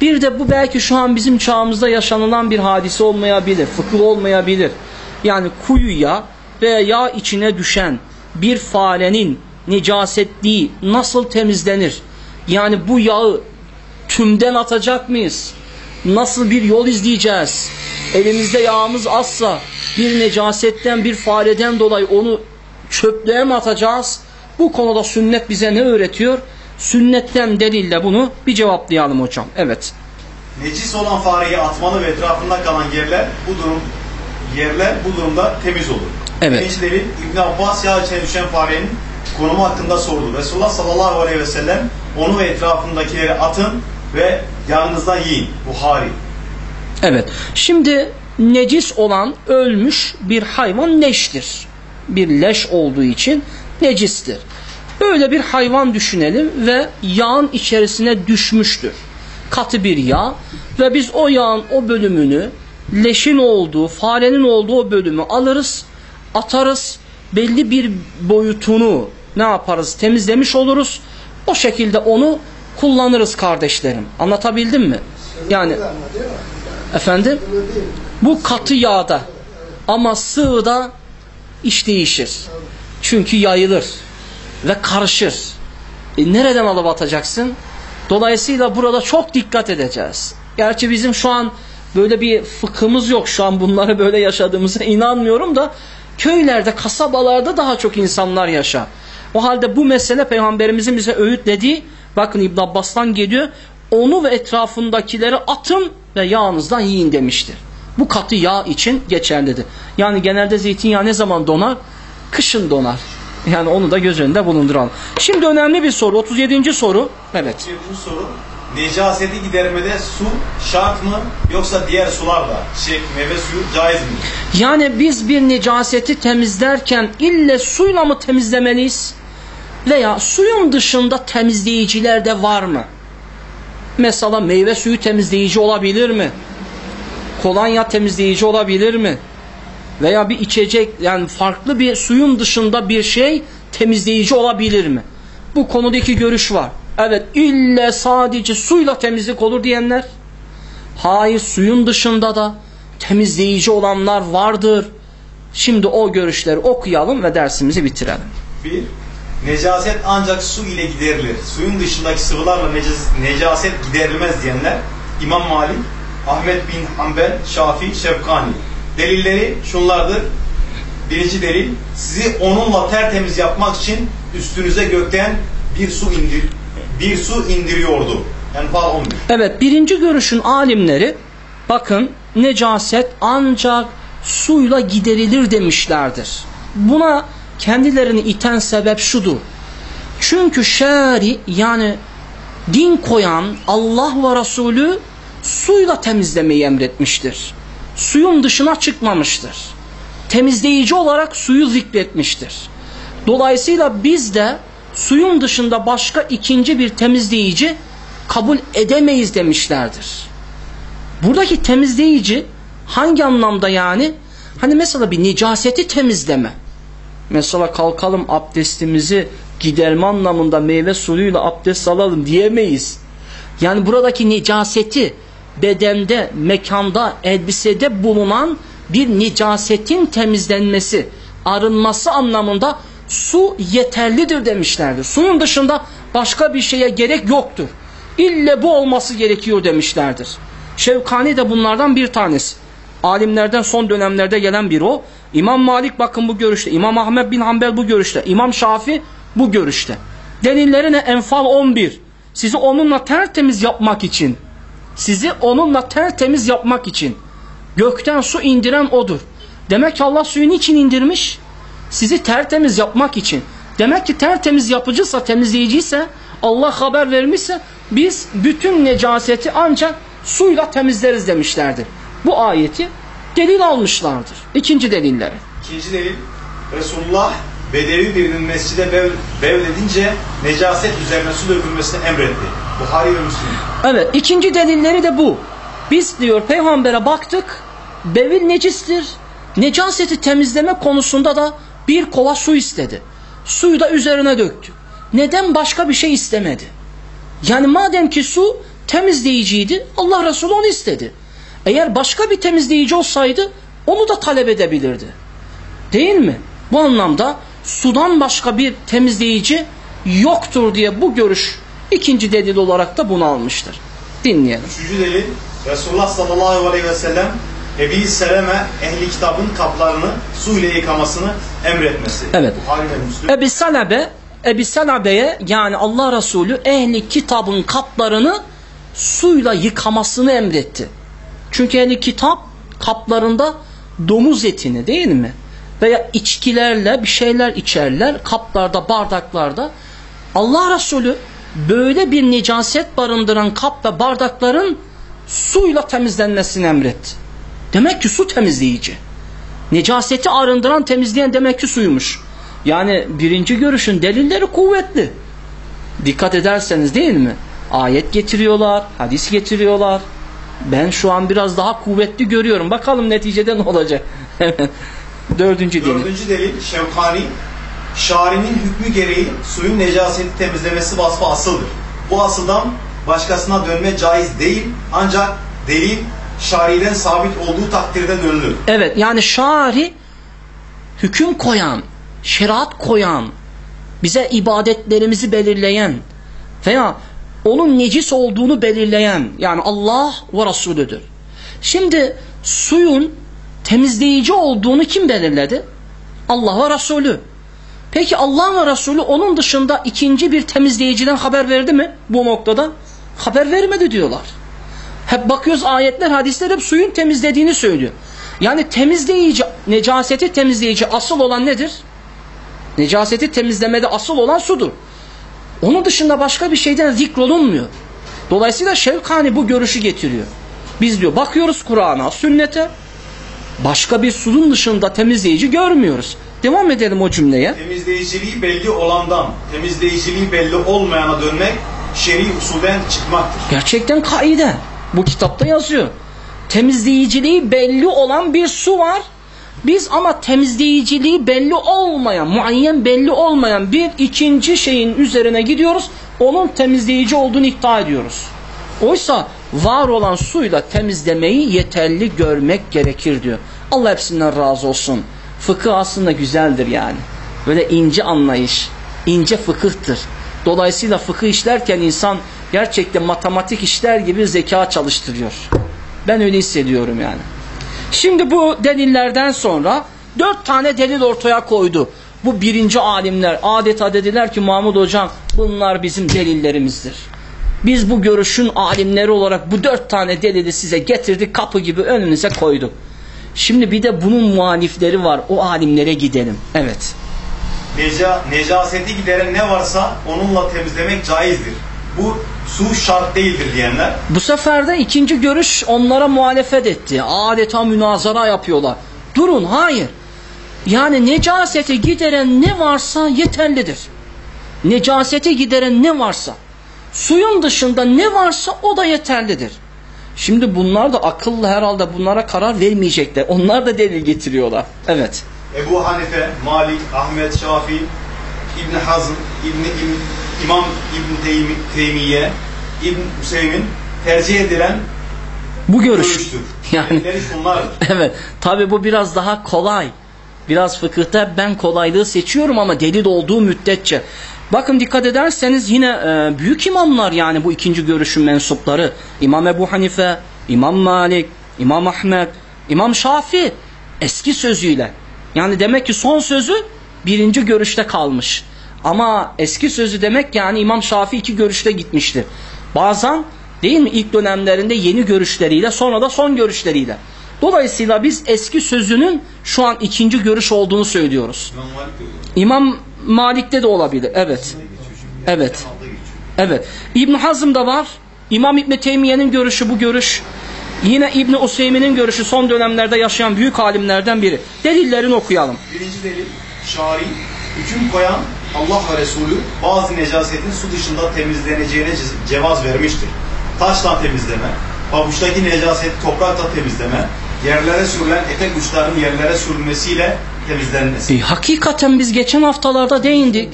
Bir de bu belki şu an bizim çağımızda yaşanılan bir hadise olmayabilir, fıkıh olmayabilir. Yani kuyuya veya yağ içine düşen bir farenin necasetliği nasıl temizlenir? Yani bu yağı tümden atacak mıyız? Nasıl bir yol izleyeceğiz? Elimizde yağımız azsa bir necasetten bir fareden dolayı onu çöplüğe mi atacağız? Bu konuda sünnet bize ne öğretiyor? Sünnetten delille bunu bir cevaplayalım hocam. Evet. Necis olan fareyi atmalı ve etrafında kalan yerler bu durum yerler bu durumda temiz olur. Evet. Delil İbn Abbas yağ içine düşen farenin konumu hakkında sordu. Resulullah sallallahu aleyhi ve sellem onu ve etrafındakileri atın ve yanınızdan yiyin. Buhari. Evet. Şimdi necis olan ölmüş bir hayvan leştir. Bir leş olduğu için necistir. Böyle bir hayvan düşünelim ve yağın içerisine düşmüştür. Katı bir yağ ve biz o yağın o bölümünü leşin olduğu, farenin olduğu o bölümü alırız, atarız. Belli bir boyutunu ne yaparız? Temizlemiş oluruz. O şekilde onu kullanırız kardeşlerim. Anlatabildim mi? Yani efendim bu katı yağda ama sıvıda iş değişir. Çünkü yayılır ve karışır. E nereden alıp atacaksın? Dolayısıyla burada çok dikkat edeceğiz. Gerçi bizim şu an böyle bir fıkhımız yok. Şu an bunları böyle yaşadığımıza inanmıyorum da köylerde, kasabalarda daha çok insanlar yaşar. O halde bu mesele peygamberimizin bize öğütlediği bakın İbn Abbas'tan geliyor. Onu ve etrafındakileri atın ve yağınızdan yiyin demiştir. Bu katı yağ için geçerlidir. Yani genelde zeytinyağı ne zaman donar? Kışın donar. Yani onu da göz önünde bulunduralım. Şimdi önemli bir soru. 37. soru. Evet. Yedinci soru. Necaseti gidermede su şart mı yoksa diğer sular da şek, meyve suyu caiz mi? Yani biz bir necaseti temizlerken ille suyla mı temizlemeliyiz? Veya suyun dışında temizleyiciler de var mı? Mesela meyve suyu temizleyici olabilir mi? Kolonya temizleyici olabilir mi? Veya bir içecek yani farklı bir suyun dışında bir şey temizleyici olabilir mi? Bu konudaki görüş var. Evet ille sadece suyla temizlik olur diyenler. Hayır suyun dışında da temizleyici olanlar vardır. Şimdi o görüşleri okuyalım ve dersimizi bitirelim. Bir, necaset ancak su ile giderilir. Suyun dışındaki sıvılarla necas- necaset giderilmez diyenler İmam Malik, Ahmet bin Hanbel, Şafii, Şevkani. Delilleri şunlardır. Birinci delil, sizi onunla tertemiz yapmak için üstünüze gökten bir su indir, bir su indiriyordu. Enfal 11. Evet birinci görüşün alimleri bakın necaset ancak suyla giderilir demişlerdir. Buna kendilerini iten sebep şudur. Çünkü şari yani din koyan Allah ve Resulü suyla temizlemeyi emretmiştir. Suyun dışına çıkmamıştır. Temizleyici olarak suyu zikretmiştir. Dolayısıyla biz de suyun dışında başka ikinci bir temizleyici kabul edemeyiz demişlerdir. Buradaki temizleyici hangi anlamda yani? Hani mesela bir nicaseti temizleme. Mesela kalkalım abdestimizi giderme anlamında meyve suyuyla abdest alalım diyemeyiz. Yani buradaki nicaseti bedende, mekanda, elbisede bulunan bir nicasetin temizlenmesi, arınması anlamında su yeterlidir demişlerdir. Suyun dışında başka bir şeye gerek yoktur. İlle bu olması gerekiyor demişlerdir. Şevkani de bunlardan bir tanesi. Alimlerden son dönemlerde gelen bir o. İmam Malik bakın bu görüşte. İmam Ahmet bin Hanbel bu görüşte. İmam Şafi bu görüşte. Delilleri ne? Enfal 11. Sizi onunla tertemiz yapmak için. Sizi onunla tertemiz yapmak için. Gökten su indiren odur. Demek ki Allah suyu niçin indirmiş? Sizi tertemiz yapmak için. Demek ki tertemiz yapıcıysa, temizleyiciyse, Allah haber vermişse biz bütün necaseti ancak suyla temizleriz demişlerdir. Bu ayeti delil almışlardır. İkinci delilleri. İkinci delil, Resulullah Bedevi birinin mescide bev, bevledince necaset üzerine su dökülmesini emretti. Buhari ve. Evet ikinci delilleri de bu. Biz diyor peygambere baktık bevil necistir. Necaseti temizleme konusunda da bir kova su istedi. Suyu da üzerine döktü. Neden başka bir şey istemedi? Yani madem ki su temizleyiciydi Allah Resulü onu istedi. Eğer başka bir temizleyici olsaydı onu da talep edebilirdi. Değil mi? Bu anlamda sudan başka bir temizleyici yoktur diye bu görüş ikinci delil olarak da bunu almıştır. Dinleyelim. Üçüncü delil, Resulullah sallallahu aleyhi ve sellem Ebi Seleme ehli kitabın kaplarını su ile yıkamasını emretmesi. Evet. Ebi Salabe Ebi Salabe'ye yani Allah Resulü ehli kitabın kaplarını suyla yıkamasını emretti. Çünkü ehli kitap kaplarında domuz etini değil mi? Veya içkilerle bir şeyler içerler kaplarda bardaklarda. Allah Resulü böyle bir necaset barındıran kap ve bardakların suyla temizlenmesini emretti. Demek ki su temizleyici. Necaseti arındıran temizleyen demek ki suymuş. Yani birinci görüşün delilleri kuvvetli. Dikkat ederseniz değil mi? Ayet getiriyorlar, hadis getiriyorlar. Ben şu an biraz daha kuvvetli görüyorum. Bakalım neticede ne olacak. <laughs> Dördüncü delil. Dördüncü delil Şevkani. Şarinin hükmü gereği suyun necaseti temizlemesi vasfı asıldır. Bu asıldan başkasına dönme caiz değil ancak delil şariden sabit olduğu takdirde dönülür. Evet yani şari hüküm koyan, şeriat koyan, bize ibadetlerimizi belirleyen veya onun necis olduğunu belirleyen yani Allah ve Resulüdür. Şimdi suyun temizleyici olduğunu kim belirledi? Allah ve Resulü. Peki Allah ve Resulü onun dışında ikinci bir temizleyiciden haber verdi mi bu noktada? Haber vermedi diyorlar. Hep bakıyoruz ayetler, hadisler hep suyun temizlediğini söylüyor. Yani temizleyici, necaseti temizleyici asıl olan nedir? Necaseti temizlemede asıl olan sudur. Onun dışında başka bir şeyden zikrolunmuyor. Dolayısıyla Şevkani bu görüşü getiriyor. Biz diyor bakıyoruz Kur'an'a, sünnete. Başka bir suyun dışında temizleyici görmüyoruz. Devam edelim o cümleye. Temizleyiciliği belli olandan temizleyiciliği belli olmayana dönmek şer'i usulden çıkmaktır. Gerçekten kaide. Bu kitapta yazıyor. Temizleyiciliği belli olan bir su var. Biz ama temizleyiciliği belli olmayan, muayyen belli olmayan bir ikinci şeyin üzerine gidiyoruz. Onun temizleyici olduğunu iddia ediyoruz. Oysa var olan suyla temizlemeyi yeterli görmek gerekir diyor. Allah hepsinden razı olsun. Fıkıh aslında güzeldir yani. Böyle ince anlayış, ince fıkıhtır. Dolayısıyla fıkıh işlerken insan gerçekten matematik işler gibi zeka çalıştırıyor. Ben öyle hissediyorum yani. Şimdi bu delillerden sonra dört tane delil ortaya koydu. Bu birinci alimler adeta dediler ki Mahmud hocam bunlar bizim delillerimizdir. Biz bu görüşün alimleri olarak bu dört tane delili size getirdik kapı gibi önünüze koyduk. Şimdi bir de bunun muhalifleri var o alimlere gidelim. Evet. Neca, necaseti gideren ne varsa onunla temizlemek caizdir. Bu su şart değildir diyenler Bu sefer de ikinci görüş onlara muhalefet etti. Adeta münazara yapıyorlar. Durun hayır. Yani necaseti gideren ne varsa yeterlidir. Necaseti gideren ne varsa. Suyun dışında ne varsa o da yeterlidir. Şimdi bunlar da akıllı herhalde bunlara karar vermeyecekler. Onlar da delil getiriyorlar. Evet. Ebu Hanife, Malik, Ahmet, Şafii, İbn Hazm, İbn, İbn İmam İbn Teymi, Teymiye, İbn Hüseyin tercih edilen Bu görüş. görüştür. <laughs> Yani. Evet. Tabi bu biraz daha kolay. Biraz fıkıhta ben kolaylığı seçiyorum ama delil olduğu müddetçe. Bakın dikkat ederseniz yine e, büyük imamlar yani bu ikinci görüşün mensupları. İmam Ebu Hanife, İmam Malik, İmam Ahmet, İmam Şafi eski sözüyle. Yani demek ki son sözü birinci görüşte kalmış. Ama eski sözü demek yani İmam Şafi iki görüşte gitmiştir. Bazen değil mi ilk dönemlerinde yeni görüşleriyle sonra da son görüşleriyle. Dolayısıyla biz eski sözünün şu an ikinci görüş olduğunu söylüyoruz. İmam Malik diyor. İmam Malik'te de olabilir. Evet. Evet. Evet. İbn Hazm da var. İmam İbn Teymiye'nin görüşü bu görüş. Yine İbn Useymi'nin görüşü son dönemlerde yaşayan büyük alimlerden biri. Delillerini okuyalım. Birinci delil, şari, hüküm koyan Allah ve Resulü bazı necasetin su dışında temizleneceğine ce- cevaz vermiştir. Taşla temizleme, pabuçtaki necaseti toprakla temizleme, yerlere sürülen etek uçlarının yerlere sürülmesiyle temizlenmesi. E, hakikaten biz geçen haftalarda değindik.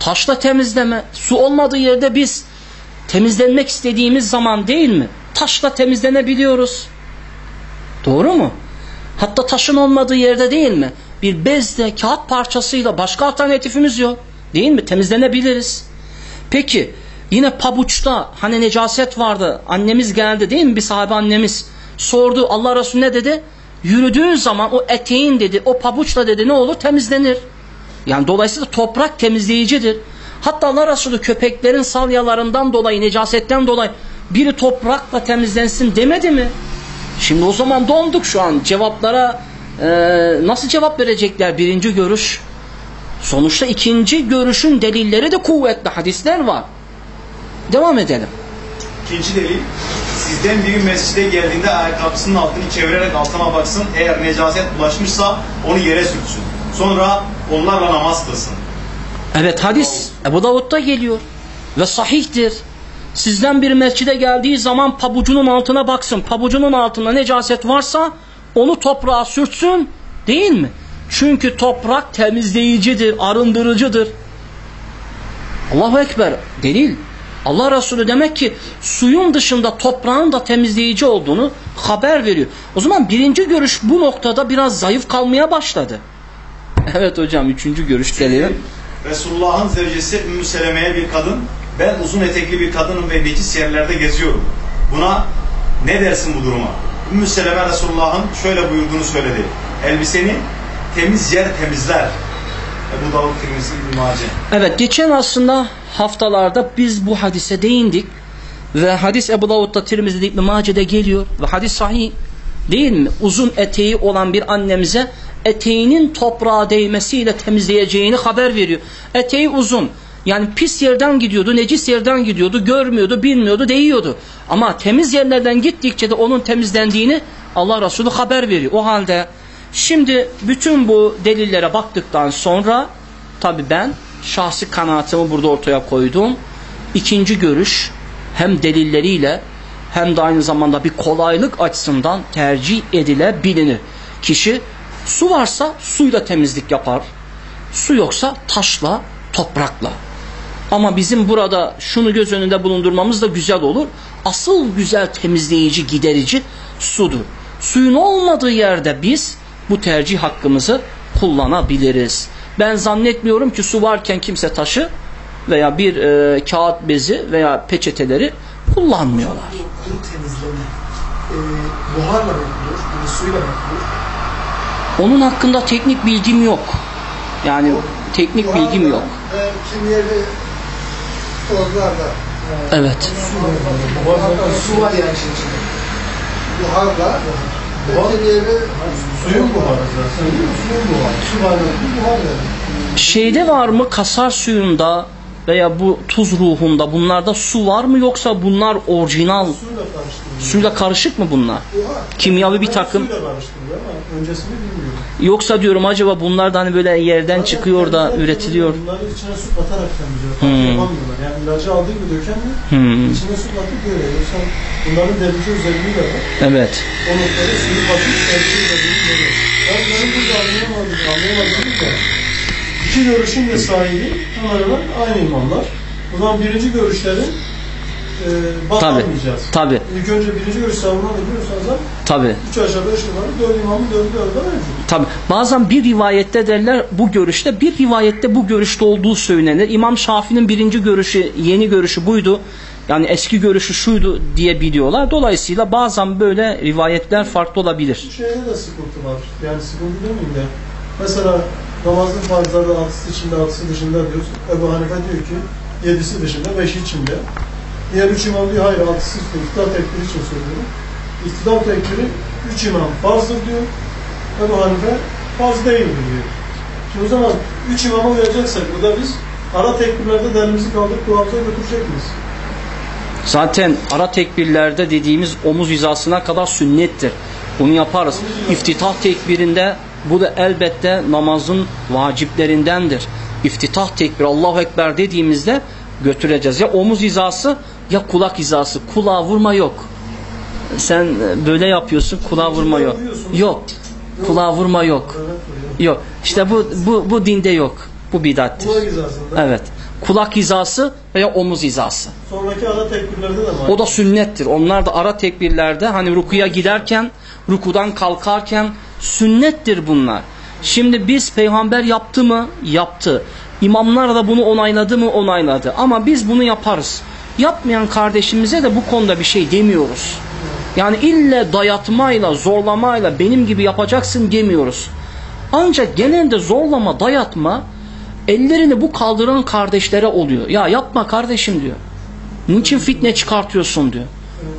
Taşla temizleme. Su olmadığı yerde biz temizlenmek istediğimiz zaman değil mi? Taşla temizlenebiliyoruz. Doğru mu? Hatta taşın olmadığı yerde değil mi? Bir bezle, kağıt parçasıyla başka alternatifimiz yok. Değil mi? Temizlenebiliriz. Peki yine pabuçta hani necaset vardı. Annemiz geldi değil mi? Bir sahibi annemiz sordu. Allah Resulü ne dedi? Yürüdüğün zaman o eteğin dedi, o pabuçla dedi ne olur? Temizlenir. Yani dolayısıyla toprak temizleyicidir. Hatta Allah Resulü köpeklerin salyalarından dolayı, necasetten dolayı biri toprakla temizlensin demedi mi? Şimdi o zaman donduk şu an. Cevaplara e, nasıl cevap verecekler birinci görüş? Sonuçta ikinci görüşün delilleri de kuvvetli hadisler var. Devam edelim. İkinci delil, sizden biri mescide geldiğinde ayakkabısının altını çevirerek altına baksın. Eğer necaset bulaşmışsa onu yere sürtsün. Sonra onlarla namaz kılsın. Evet hadis Ebu Davud'da geliyor ve sahihtir. Sizden bir mescide geldiği zaman pabucunun altına baksın. Pabucunun altında necaset varsa onu toprağa sürtsün değil mi? Çünkü toprak temizleyicidir, arındırıcıdır. Allahu Ekber delil. Allah Resulü demek ki suyun dışında toprağın da temizleyici olduğunu haber veriyor. O zaman birinci görüş bu noktada biraz zayıf kalmaya başladı. <laughs> Evet hocam üçüncü görüş geliyor. Resulullah'ın zevcesi Ümmü Seleme'ye bir kadın, ben uzun etekli bir kadınım ve necis yerlerde geziyorum. Buna ne dersin bu duruma? Ümmü Seleme Resulullah'ın şöyle buyurduğunu söyledi. Elbiseni temiz yer temizler. Ebu Davud Tirmizi İbn Mace. Evet geçen aslında haftalarda biz bu hadise değindik. Ve hadis Ebu Davud'da Tirmizi'de İbn Mace'de geliyor. Ve hadis sahih değil mi? Uzun eteği olan bir annemize eteğinin toprağa değmesiyle temizleyeceğini haber veriyor. Eteği uzun. Yani pis yerden gidiyordu, necis yerden gidiyordu, görmüyordu, bilmiyordu, değiyordu. Ama temiz yerlerden gittikçe de onun temizlendiğini Allah Resulü haber veriyor. O halde şimdi bütün bu delillere baktıktan sonra tabi ben şahsi kanaatimi burada ortaya koydum. İkinci görüş hem delilleriyle hem de aynı zamanda bir kolaylık açısından tercih edilebilir. Kişi su varsa suyla temizlik yapar. Su yoksa taşla, toprakla. Ama bizim burada şunu göz önünde bulundurmamız da güzel olur. Asıl güzel temizleyici, giderici sudur. Suyun olmadığı yerde biz bu tercih hakkımızı kullanabiliriz. Ben zannetmiyorum ki su varken kimse taşı veya bir e, kağıt bezi veya peçeteleri kullanmıyorlar. Kuru temizleme e, buharla yapılır? Yani suyla mı yapılır? Onun hakkında teknik bilgim yok. Yani teknik bilgim yok. Ve kim yeri tozlarla. Evet. Buharla su var yani içinde. Buharla. Buhar- yeri Suyun buharı zaten. Suyun buharı. Su var buhar yani. Şeyde var mı kasar suyunda veya bu tuz ruhunda bunlarda su var mı yoksa bunlar orijinal Suyla suyla karışık mı bunlar? Kimyavi bir takım öncesini bilmiyorum. yoksa diyorum acaba bunlar da hani böyle yerden çıkıyor da üretiliyor. Bunları içine su katarak temizliyor. Hmm. Yapamıyorlar. Yani ilacı aldığı gibi dökemiyor. Hmm. İçine su katıp böyle. Yoksa bunların delici özelliği de var. Evet. O noktada suyu katıp delici özelliği de var. Ben benim burada anlayamadığım, anlayamadığım da iki görüşün de sahibi hemen hemen aynı imamlar. O zaman birinci görüşleri e, Tabi. bakmayacağız. Tabi. İlk önce birinci görüş savunan ediyorsanız Tabi. üç aşağı beş yukarı dört imamın dördü mevcut. Tabi. Bazen bir rivayette derler bu görüşte, bir rivayette bu görüşte olduğu söylenir. İmam Şafii'nin birinci görüşü, yeni görüşü buydu. Yani eski görüşü şuydu diye biliyorlar. Dolayısıyla bazen böyle rivayetler farklı olabilir. Bu şeyde de sıkıntı var. Yani sıkıntı demeyeyim de. Mesela namazın farzları altısı içinde, altısı dışında diyoruz. Ebu Hanife diyor ki yedisi dışında, beşi içinde. Diğer üç imam diyor hayır altısı üstü. İktidar tekbiri için söylüyorum. İktidar tekbiri üç imam farzdır diyor. Ebu Hanife farz değildir diyor. Şimdi o zaman üç imama uyacaksak burada biz ara tekbirlerde delimizi kaldırıp kulağımıza götürecek miyiz? Zaten ara tekbirlerde dediğimiz omuz hizasına kadar sünnettir. Bunu yaparız. İftitah tekbirinde bu da elbette namazın vaciplerindendir. İftitah tekbir Allahu Ekber dediğimizde götüreceğiz. Ya omuz hizası ya kulak hizası. Kulağa vurma yok. Sen böyle yapıyorsun kulağa vurma yok. Yok. Kulağa vurma yok. Yok. İşte bu bu bu dinde yok. Bu bidattir. Kulak hizasında. Evet. Kulak hizası veya omuz hizası. Sonraki ara tekbirlerde de var. O da sünnettir. Onlar da ara tekbirlerde hani rukuya giderken, rukudan kalkarken sünnettir bunlar. Şimdi biz peygamber yaptı mı? Yaptı. İmamlar da bunu onayladı mı? Onayladı. Ama biz bunu yaparız. Yapmayan kardeşimize de bu konuda bir şey demiyoruz. Yani ille dayatmayla, zorlamayla benim gibi yapacaksın demiyoruz. Ancak genelde zorlama, dayatma ellerini bu kaldıran kardeşlere oluyor. Ya yapma kardeşim diyor. Niçin fitne çıkartıyorsun diyor.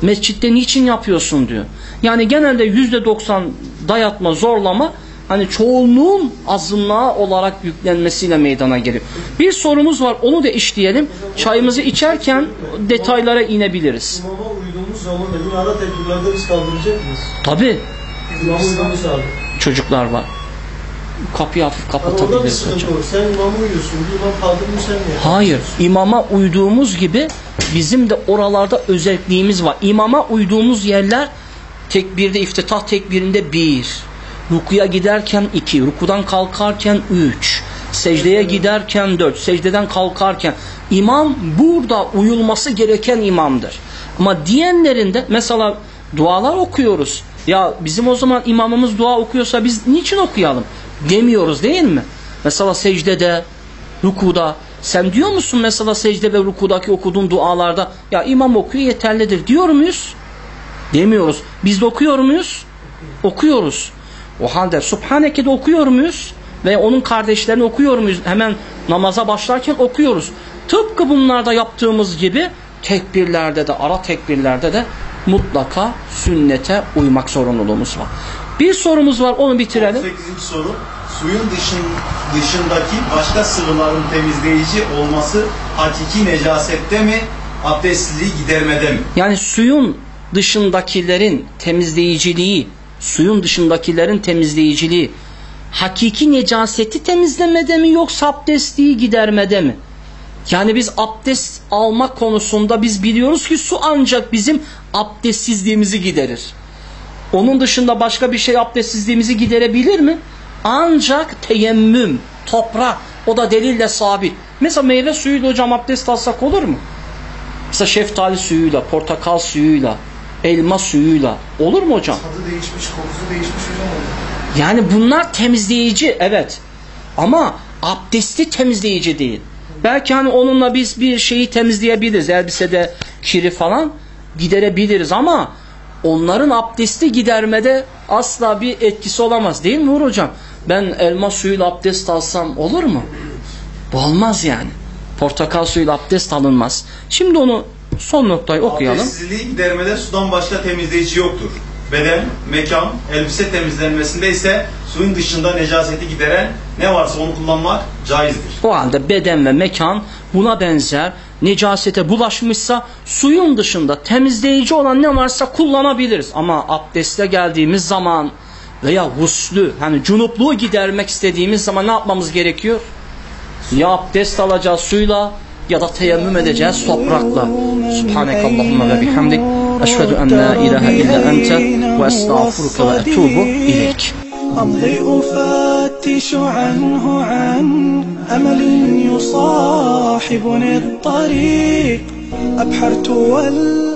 Mescitte niçin yapıyorsun diyor. Yani genelde yüzde doksan dayatma, zorlama hani çoğunluğun azınlığa olarak yüklenmesiyle meydana geliyor. Bir sorumuz var onu da işleyelim. Çayımızı içerken detaylara inebiliriz. İmama uyduğumuz zaman yine ara tekbirlerde biz kaldıracak mıyız? Tabi İmama uyduğumuz abi. çocuklar var. Kapıyı hafif kapatabiliriz hocam. Sen imama uyuyorsun. Bir imam kaldırmış sen niye? Hayır, imama uyduğumuz gibi Bizim de oralarda özelliğimiz var. İmama uyduğumuz yerler tekbirde, iftitah tekbirinde bir. Rukuya giderken iki. Rukudan kalkarken üç. Secdeye giderken dört. Secdeden kalkarken. imam burada uyulması gereken imamdır. Ama diyenlerinde mesela dualar okuyoruz. Ya bizim o zaman imamımız dua okuyorsa biz niçin okuyalım? Demiyoruz değil mi? Mesela secdede, rukuda sen diyor musun mesela secde ve rukudaki okuduğun dualarda ya imam okuyor yeterlidir diyor muyuz? Demiyoruz. Biz de okuyor muyuz? Okuyoruz. O halde Subhaneke'de okuyor muyuz? Ve onun kardeşlerini okuyor muyuz? Hemen namaza başlarken okuyoruz. Tıpkı bunlarda yaptığımız gibi tekbirlerde de ara tekbirlerde de mutlaka sünnete uymak zorunluluğumuz var. Bir sorumuz var onu bitirelim. 8. soru. Suyun dışın, dışındaki başka sıvıların temizleyici olması hakiki necasette mi, abdestsizliği gidermede mi? Yani suyun dışındakilerin temizleyiciliği, suyun dışındakilerin temizleyiciliği hakiki necaseti temizlemede mi yoksa abdestliği gidermede mi? Yani biz abdest almak konusunda biz biliyoruz ki su ancak bizim abdestsizliğimizi giderir. Onun dışında başka bir şey abdestsizliğimizi giderebilir mi? Ancak teyemmüm, toprak o da delille sabit. Mesela meyve suyuyla hocam abdest alsak olur mu? Mesela şeftali suyuyla, portakal suyuyla, elma suyuyla olur mu hocam? Tadı değişmiş, kokusu değişmiş hocam. Yani bunlar temizleyici evet. Ama abdesti temizleyici değil. Belki hani onunla biz bir şeyi temizleyebiliriz. Elbisede kiri falan giderebiliriz ama onların abdesti gidermede asla bir etkisi olamaz değil mi Uğur hocam? Ben elma suyuyla abdest alsam olur mu? Bu olmaz yani. Portakal suyuyla abdest alınmaz. Şimdi onu son noktayı okuyalım. Abdestsizliği gidermede sudan başka temizleyici yoktur. Beden, mekan, elbise temizlenmesinde ise suyun dışında necaseti gideren ne varsa onu kullanmak caizdir. O halde beden ve mekan buna benzer necasete bulaşmışsa suyun dışında temizleyici olan ne varsa kullanabiliriz. Ama abdeste geldiğimiz zaman veya guslü hani cunupluğu gidermek istediğimiz zaman ne yapmamız gerekiyor? Ya abdest alacağız suyla ya da teyemmüm edeceğiz toprakla. Subhanekallahumma ve bihamdik. Eşhedü en la ilahe illa ente ve estağfuruke ve etubu ileyk. أمضي أفتش عنه عن أمل يصاحبني الطريق أبحرت ولا